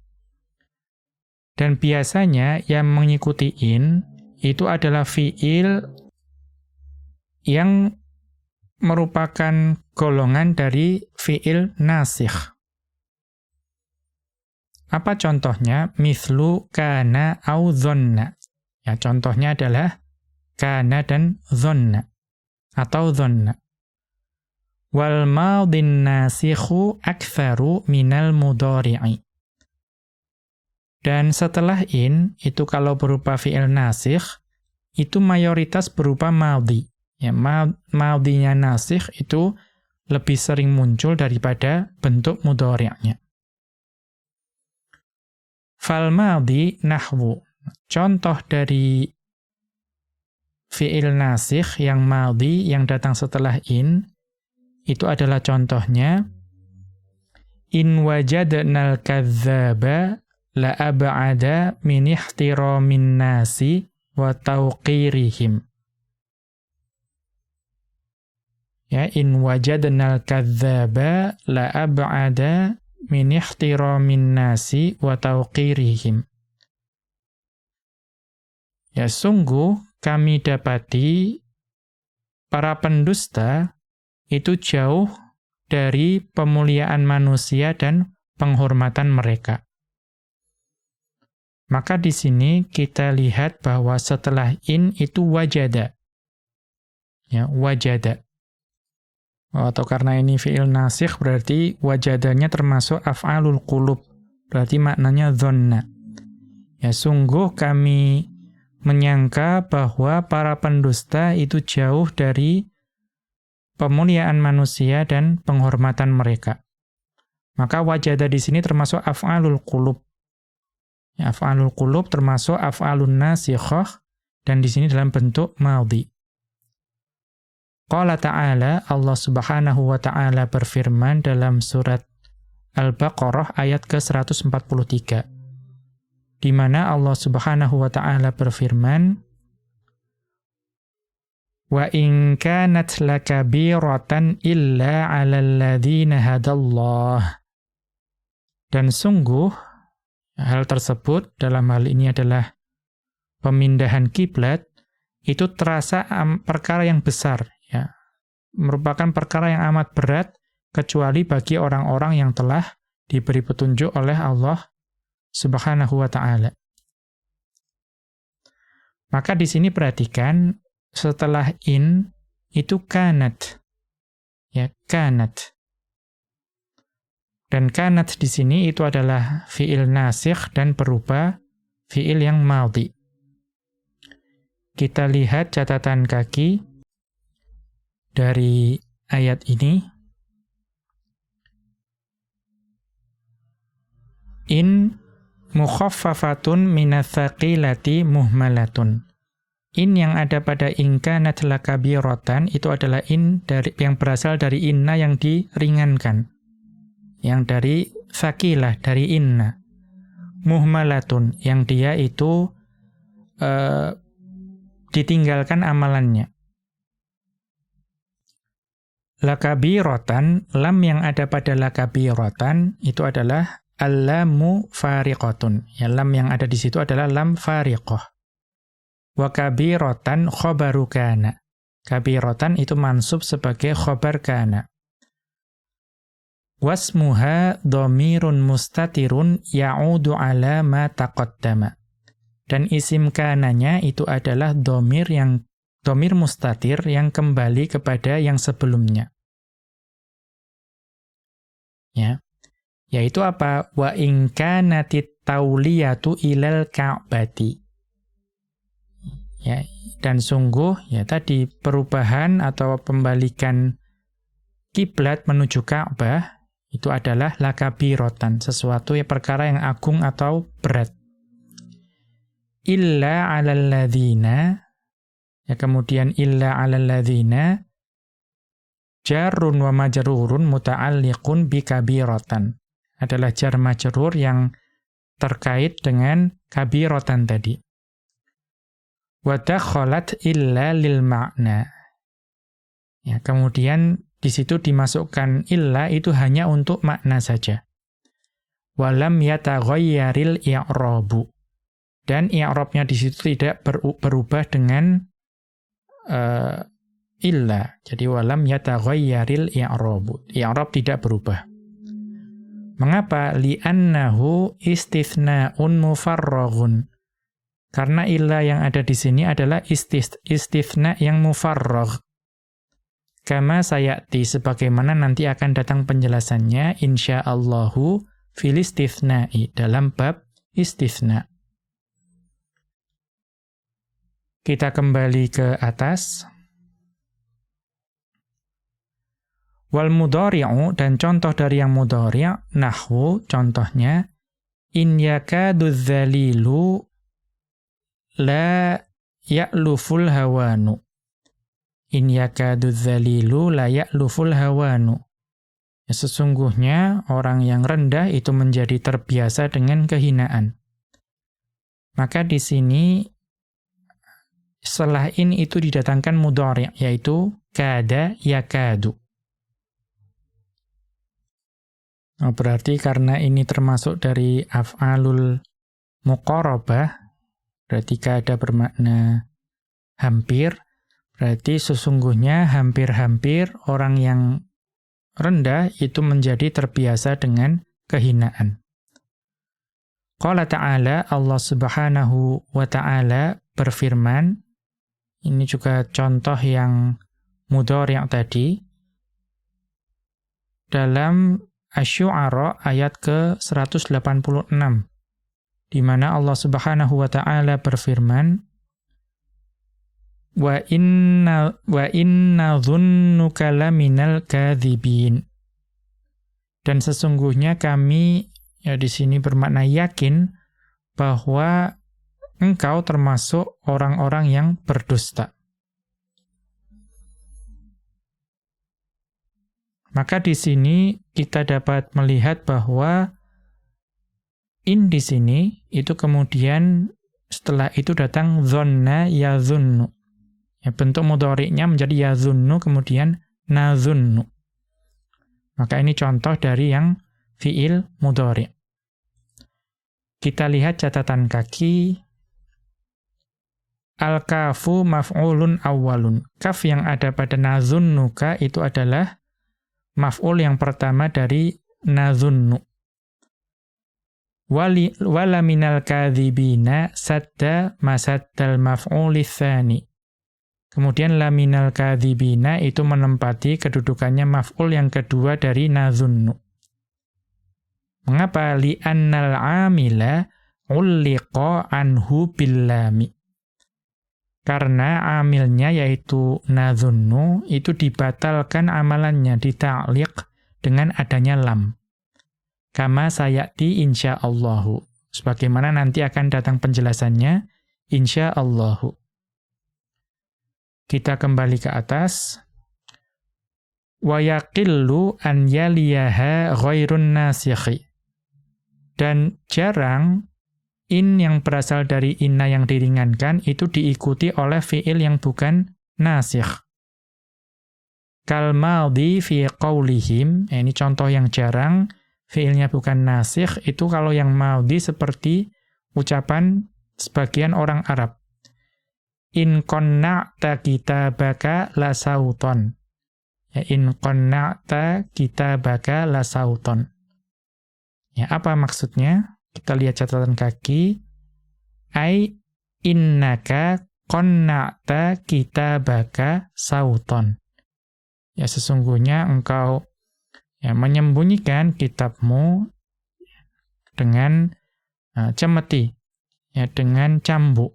Dan biasanya yang mengikuti in itu adalah fi'il yang merupakan golongan dari fi'il nasikh. Apa contohnya? Mithlu kana au dhonna. Ya, contohnya adalah kana dan dhonna atau dhonna. Wal madin nasikhu aktharu minal mudhari'i. Dan setelah in, itu kalau berupa fi'il nasikh, itu mayoritas berupa madhi. Ya, maudinya nasikh itu lebih sering muncul daripada bentuk mudhari'nya. Fal madhi nahwu. Contoh dari fi'il nasikh yang madhi yang datang setelah in itu adalah contohnya in wajadnal kadzdzaba la ab'ada min ihtiramin nasi wa tawqirihim Ya, in wajadnal kadzdzaba la ab'ada min ihtiramin nasi wa tauqirihim. Ya, sungguh kami dapati para pendusta itu jauh dari pemuliaan manusia dan penghormatan mereka. Maka di sini kita lihat bahwa setelah in itu wajada. Ya, wajada. Atau karena ini fi'il nasikh berarti wajadanya termasuk af'alul qulub. Berarti maknanya dhonna. Ya, sungguh kami menyangka bahwa para pendusta itu jauh dari pemuliaan manusia dan penghormatan mereka. Maka wajada di sini termasuk af'alul qulub. Ya, af'alul qulub termasuk af'alun nasikhah dan di sini dalam bentuk madhi. Qala ta'ala Allah Subhanahu wa taala berfirman dalam surat Al-Baqarah ayat ke-143 di mana Allah Subhanahu wa taala berfirman Wa in kanat lakabiratan illa 'alal ladzina hadallah. Dan sungguh hal tersebut dalam hal ini adalah pemindahan kiblat itu terasa perkara yang besar ya. Merupakan perkara yang amat berat kecuali bagi orang-orang yang telah diberi petunjuk oleh Allah Subhanahu wa taala. Maka di sini perhatikan setelah in itu kanat. Ya, kanat. Dan kanat di sini itu adalah fiil nasikh dan berubah fiil yang madhi. Kita lihat catatan kaki dari ayat ini. In mukhaffafatun minathaqilati muhmalatun. In yang ada pada inka rotan itu adalah in dari yang berasal dari inna yang diringankan. Yang dari fakilah, dari inna. Muhmalatun, yang dia itu uh, ditinggalkan amalannya. rotan lam yang ada pada rotan itu adalah Al-lamu fariqatun. Ya, lam yang ada di situ adalah lam fariqah. Wa kabiratan khobaru kana. Kabiratan itu mansub sebagai khobar kana. Wasmuha domirun mustatirun ya'udu ala ma taqaddama. Dan isim kananya itu adalah domir yang domir mustatir yang kembali kepada yang sebelumnya. Ya. Yaitu apa? Wa in kanatit tauliyatu ilal ka'bati. Ya, dan sungguh ya tadi perubahan atau pembalikan kiblat menuju Ka'bah itu adalah lakabirotan, sesuatu yang perkara yang agung atau berat. Illa 'alal ladzina ya kemudian illa 'alal ladzina jarun wa majrurun muta'alliqun bi kabiratan adalah jar majrur yang terkait dengan kabirotan tadi. Wa dakhalat illa lil ma'na. Ya, kemudian di situ dimasukkan illa itu hanya untuk makna saja. Walam yataghayyaril i'rabu. Dan i'rabnya di situ tidak berubah dengan uh, illa. Jadi walam yataghayyaril i'rabu. I'rab tidak berubah. Mengapa? Li'annahu istithna'un mufarraghun. Karena ilah yang ada di sini adalah istithna yang mufarragh. Kama sayati sebagaimana nanti akan datang penjelasannya insyaallahu fil istithna'i dalam bab istithna. Kita kembali ke atas. Wal mudhari'u dan contoh dari yang mudhari' nahwu contohnya in yakadu dzalilu la ya'luful hawanu. In yakadu dzalilu la ya'luful hawanu. Ya, sesungguhnya orang yang rendah itu menjadi terbiasa dengan kehinaan. Maka di sini setelah in itu didatangkan mudhari' yaitu kada yakadu. Oh, berarti karena ini termasuk dari af'alul muqarabah, berarti kada bermakna hampir, berarti sesungguhnya hampir-hampir orang yang rendah itu menjadi terbiasa dengan kehinaan. Qala ta'ala, Allah subhanahu wa ta'ala berfirman, ini juga contoh yang yang tadi, dalam Asy-Syu'ara ayat ke-186 di mana Allah Subhanahu wa taala berfirman wa inna wa inna dhunnuka laminal kadzibin dan sesungguhnya kami ya di sini bermakna yakin bahwa engkau termasuk orang-orang yang berdusta Maka di sini kita dapat melihat bahwa in di sini itu kemudian setelah itu datang zonna yazunnu. Ya, bentuk mudhari'nya menjadi yazunnu kemudian nazunnu. Maka ini contoh dari yang fiil mudhari'. Kita lihat catatan kaki Al-kafu maf'ulun awwalun. Kaf yang ada pada nazunnuka itu adalah maf'ul yang pertama dari nazunnu. Wali, wala minal kadhibina sadda masaddal maf'uli tsani. Kemudian laminal kadhibina itu menempati kedudukannya maf'ul yang kedua dari nazunnu. Mengapa li'annal amila ulliqa anhu billami? Karena amilnya yaitu nadhunnu itu dibatalkan amalannya, dita'liq dengan adanya lam. Kama sayati insyaallahu. Sebagaimana nanti akan datang penjelasannya, insyaallahu. Kita kembali ke atas. Wa an yaliyaha ghairun nasikhi. Dan jarang in yang berasal dari inna yang diringankan itu diikuti oleh fiil yang bukan nasikh. Kal madhi fi qawlihim, eh, ini contoh yang jarang, fiilnya bukan nasikh, itu kalau yang madhi seperti ucapan sebagian orang Arab. In qonna'ta kitabaka la sauton. Ya, in qonna'ta kitabaka la sauton. Ya, apa maksudnya? Kita lihat catatan kaki. Ai innaka qonna'ta kitabaka sauton. Ya sesungguhnya engkau ya menyembunyikan kitabmu dengan uh, cemeti ya dengan cambuk.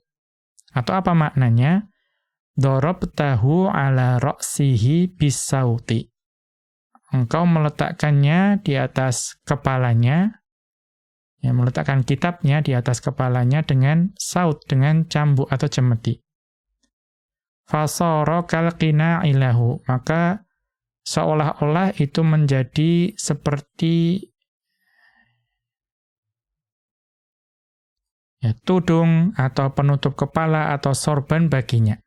Atau apa maknanya? Dorob tahu ala roksihi bisauti. Engkau meletakkannya di atas kepalanya ya, meletakkan kitabnya di atas kepalanya dengan saut, dengan cambuk atau cemeti. Fasoro kalqina ilahu. Maka seolah-olah itu menjadi seperti ya, tudung atau penutup kepala atau sorban baginya.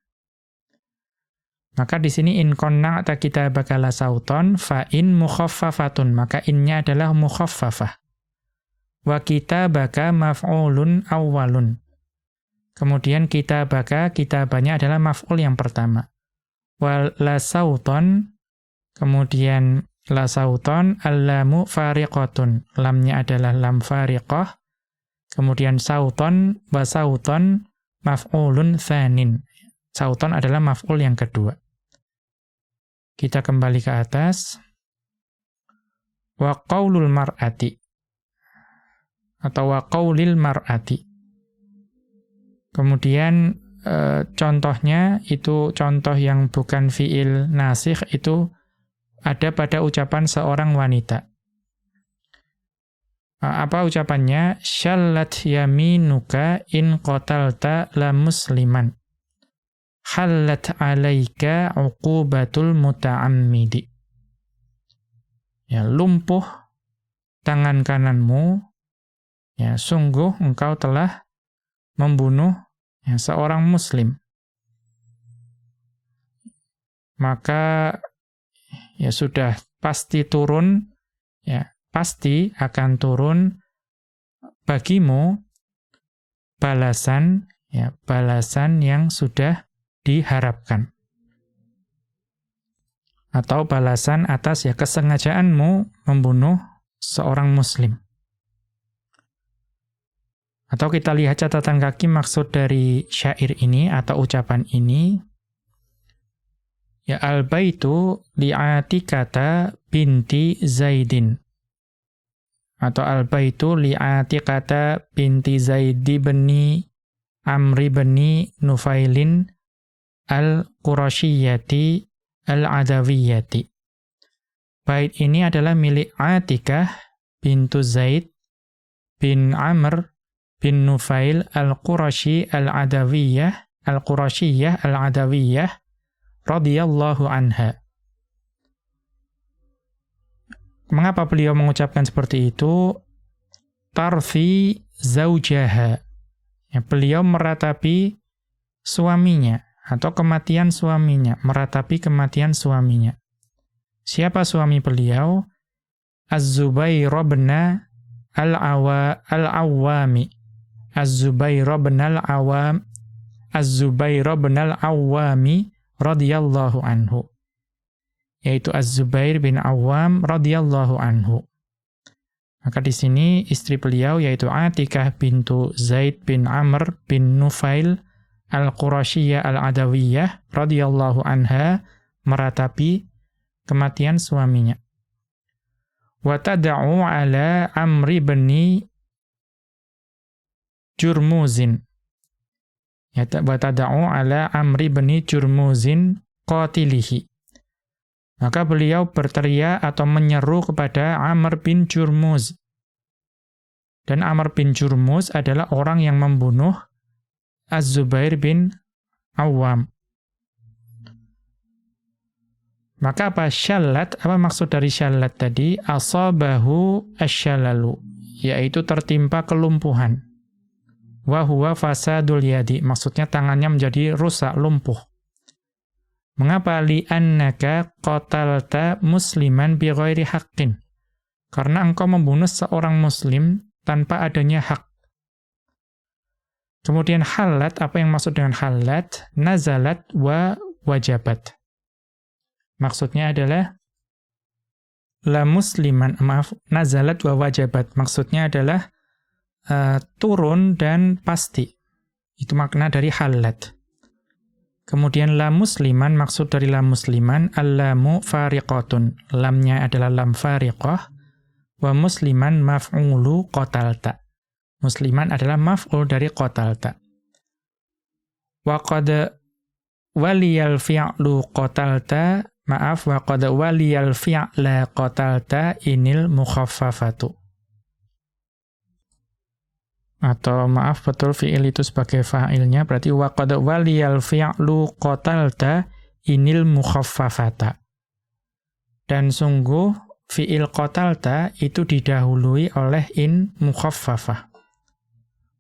Maka di sini in konna atau kita bakala sauton fa in mukhaffafatun maka innya adalah mukhaffafah. Wa kitabaka maf'ulun awwalun. Kemudian kitabaka, kitabanya adalah maf'ul yang pertama. Wa la kemudian la sauton, allamu fariqatun. Lamnya adalah lam fariqah. Kemudian sauton, wa sauton, maf'ulun thanin. Sauton adalah maf'ul yang kedua. Kita kembali ke atas. Wa qaulul mar'ati atau waqaulil mar'ati. Kemudian e, contohnya itu contoh yang bukan fiil nasikh itu ada pada ucapan seorang wanita. E, apa ucapannya? Shallat yaminuka in qatalta la musliman. Hallat alaika uqubatul muta'ammidi. Ya, lumpuh tangan kananmu Ya, sungguh engkau telah membunuh ya, seorang muslim. maka ya sudah pasti turun ya pasti akan turun bagimu balasan ya balasan yang sudah diharapkan atau balasan atas ya kesengajaanmu membunuh seorang muslim. Atau kita lihat catatan kaki maksud dari syair ini atau ucapan ini. Ya al-baitu li'atikata binti Zaidin. Atau al-baitu li'atikata binti Zaidi beni Amri beni Nufailin al-Qurashiyati al-Adawiyyati. Bait ini adalah milik Atikah bintu Zaid bin Amr bin Nufail al-Qurashi al-Adawiyyah al-Qurashiyah al-Adawiyyah radhiyallahu anha. Mengapa beliau mengucapkan seperti itu? Tarfi zaujaha. Ya, beliau meratapi suaminya atau kematian suaminya, meratapi kematian suaminya. Siapa suami beliau? Az-Zubair bin al-Awwami. Az-Zubair bin al-Awam Az-Zubair bin al-Awwami radhiyallahu anhu. Yaitu Az-Zubair bin Awam radhiyallahu anhu. Maka di sini istri beliau yaitu Atikah bintu Zaid bin Amr bin Nufail Al-Qurashiyah Al-Adawiyah radhiyallahu anha meratapi kematian suaminya. Wa tad'u ala Amri bin Jurmuzin. Ya wa tad'u ala Amri bin Jurmuzin qatilihi. Maka beliau berteriak atau menyeru kepada Amr bin Jurmuz. Dan Amr bin Jurmuz adalah orang yang membunuh Az-Zubair bin Awam. Maka apa syalat? Apa maksud dari syalat tadi? Asabahu asyalalu. Yaitu tertimpa kelumpuhan. Wahuwa fasadul yadi. Maksudnya tangannya menjadi rusak, lumpuh. Mengapa li'annaka qatalta musliman bi ghairi haqqin? Karena engkau membunuh seorang muslim tanpa adanya hak. Kemudian halat, apa yang maksud dengan halat? Nazalat wa wajabat. Maksudnya adalah la musliman, maaf, nazalat wa wajabat. Maksudnya adalah uh, turun dan pasti. Itu makna dari halat. Kemudian la musliman, maksud dari la musliman, allamu fariqatun. Lamnya adalah lam fariqah. Wa musliman maf'ulu qatalta. Musliman adalah maf'ul dari qatalta. Wa qad waliyal fi'lu qatalta, maaf, wa qad waliyal fi'la qatalta inil mukhaffafatu. Atau maaf, betul fi'il itu sebagai fa'ilnya, berarti wa qad waliyal fi'lu qatalta inil mukhaffafata. Dan sungguh fi'il qatalta itu didahului oleh in mukhaffafah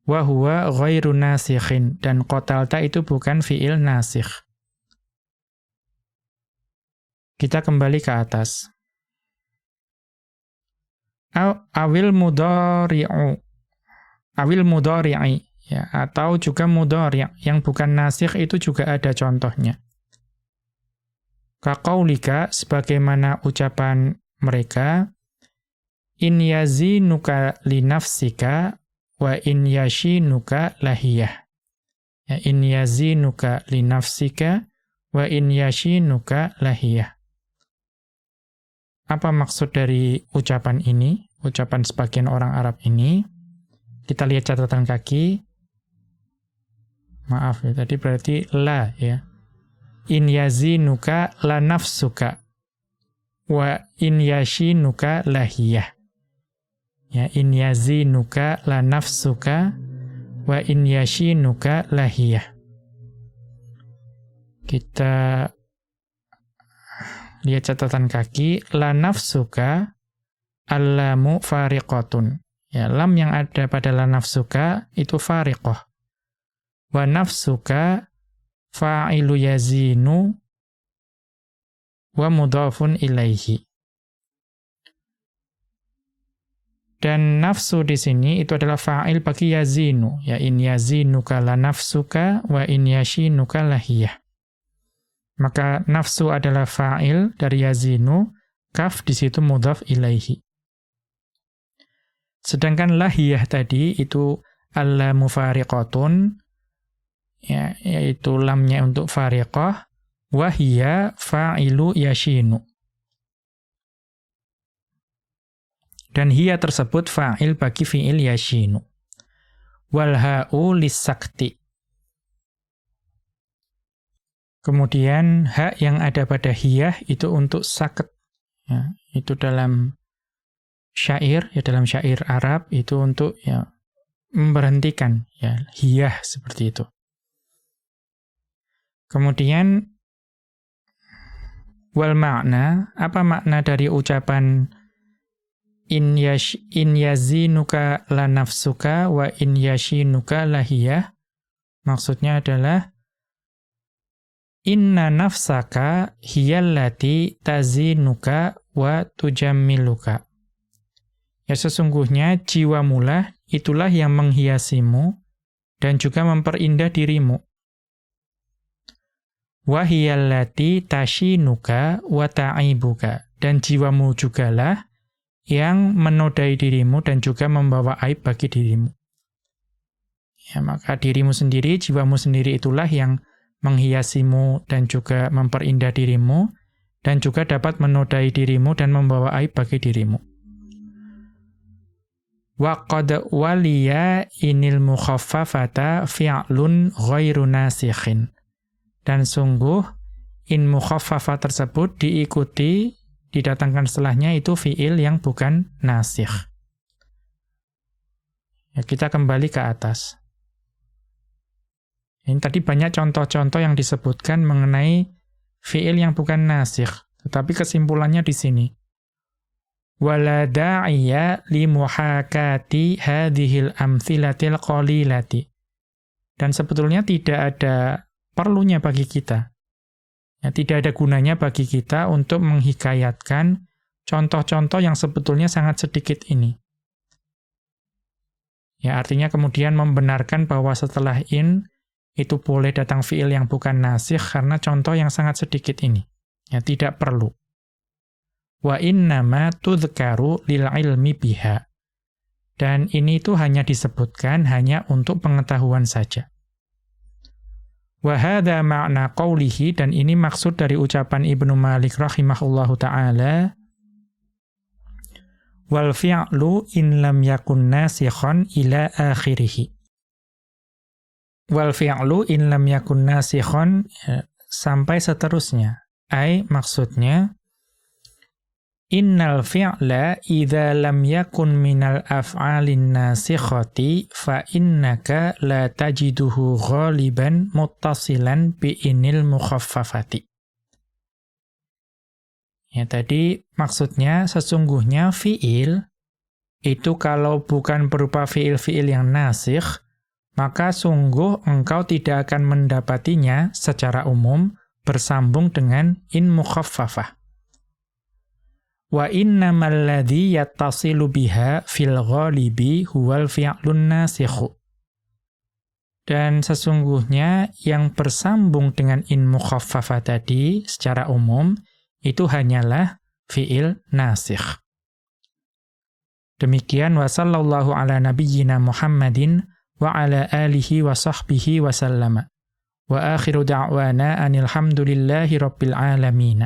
wa huwa ghairu nasikhin dan qatalta itu bukan fiil nasikh. Kita kembali ke atas. Awil mudhari'u. Awil mudhari'i ya atau juga mudhari' yang bukan nasikh itu juga ada contohnya. Kaqaulika sebagaimana ucapan mereka in yazinuka li nafsika wa in yashinuka lahiyah. Ya, in yazinuka li nafsika wa in yashinuka lahiyah. Apa maksud dari ucapan ini? Ucapan sebagian orang Arab ini. Kita lihat catatan kaki. Maaf ya, tadi berarti la ya. In yazinuka la nafsuka wa in yashinuka lahiyah. Ya in yazinuka la nafsuka wa in yashinuka lahiyah. Kita lihat catatan kaki la nafsuka allamu fariqatun. Ya, lam yang ada pada la nafsuka itu fariqah. Wa nafsuka fa'ilu yazinu wa mudhafun ilaihi. Dan nafsu di sini itu adalah fa'il bagi yazinu. Ya in yazinuka la nafsuka wa in yashinuka lahiyah. Maka nafsu adalah fa'il dari yazinu, kaf di situ mudhaf ilaihi. Sedangkan lahiyah tadi itu alla mufariqatun ya yaitu lamnya untuk fariqah wahia fa'ilu yashinu. Dan hiya tersebut fa'il bagi fi'il yashinu. Walha'u lissakti. Kemudian hak yang ada pada hiyah itu untuk saket. Ya, itu dalam syair, ya dalam syair Arab itu untuk ya memberhentikan ya hiyah seperti itu. Kemudian wal makna, apa makna dari ucapan in yash in yazinuka la nafsuka wa in yashinuka lahiyah maksudnya adalah inna nafsaka hiyallati tazinuka wa tujammiluka ya sesungguhnya jiwa mula itulah yang menghiasimu dan juga memperindah dirimu wa hiyallati tashinuka wa ta'ibuka dan jiwamu jugalah yang menodai dirimu dan juga membawa aib bagi dirimu. Ya, maka dirimu sendiri, jiwamu sendiri itulah yang menghiasimu dan juga memperindah dirimu dan juga dapat menodai dirimu dan membawa aib bagi dirimu. Wa qad waliya inil mukhaffafata fi'lun ghairu nasikhin. Dan sungguh in mukhaffafa tersebut diikuti didatangkan setelahnya itu fiil yang bukan nasikh. Ya, kita kembali ke atas. Ini tadi banyak contoh-contoh yang disebutkan mengenai fiil yang bukan nasikh, tetapi kesimpulannya di sini. Wala da'iya li muhakati hadhil amthilatil qalilati. Dan sebetulnya tidak ada perlunya bagi kita Ya, tidak ada gunanya bagi kita untuk menghikayatkan contoh-contoh yang sebetulnya sangat sedikit ini. Ya, artinya kemudian membenarkan bahwa setelah in itu boleh datang fiil yang bukan nasikh karena contoh yang sangat sedikit ini. Ya, tidak perlu. Wa innama tudhkaru lil ilmi biha. Dan ini itu hanya disebutkan hanya untuk pengetahuan saja. Wahada makna qawlihi, dan ini maksud dari ucapan Ibnu Malik rahimahullahu ta'ala, wal fi'lu in lam yakun nasikhan ila akhirih. Wal fi'lu in lam yakun nasikhan ya, sampai seterusnya. Ai maksudnya Innal fi'la idza lam yakun minal af'alin nasikhati fa innaka la tajiduhu ghaliban muttasilan bi inil mukhaffafati. Ya tadi maksudnya sesungguhnya fi'il itu kalau bukan berupa fi'il-fi'il yang nasikh maka sungguh engkau tidak akan mendapatinya secara umum bersambung dengan in mukhaffafah. Wa innamal ladzi yattasilu biha fil ghalibi huwal fi'lun nasikhu. Dan sesungguhnya yang bersambung dengan in mukhaffafa tadi secara umum itu hanyalah fi'il nasikh. Demikian wa sallallahu ala nabiyyina Muhammadin wa ala alihi wa sahbihi wa sallama. Wa akhiru da'wana anil hamdulillahi rabbil alamin.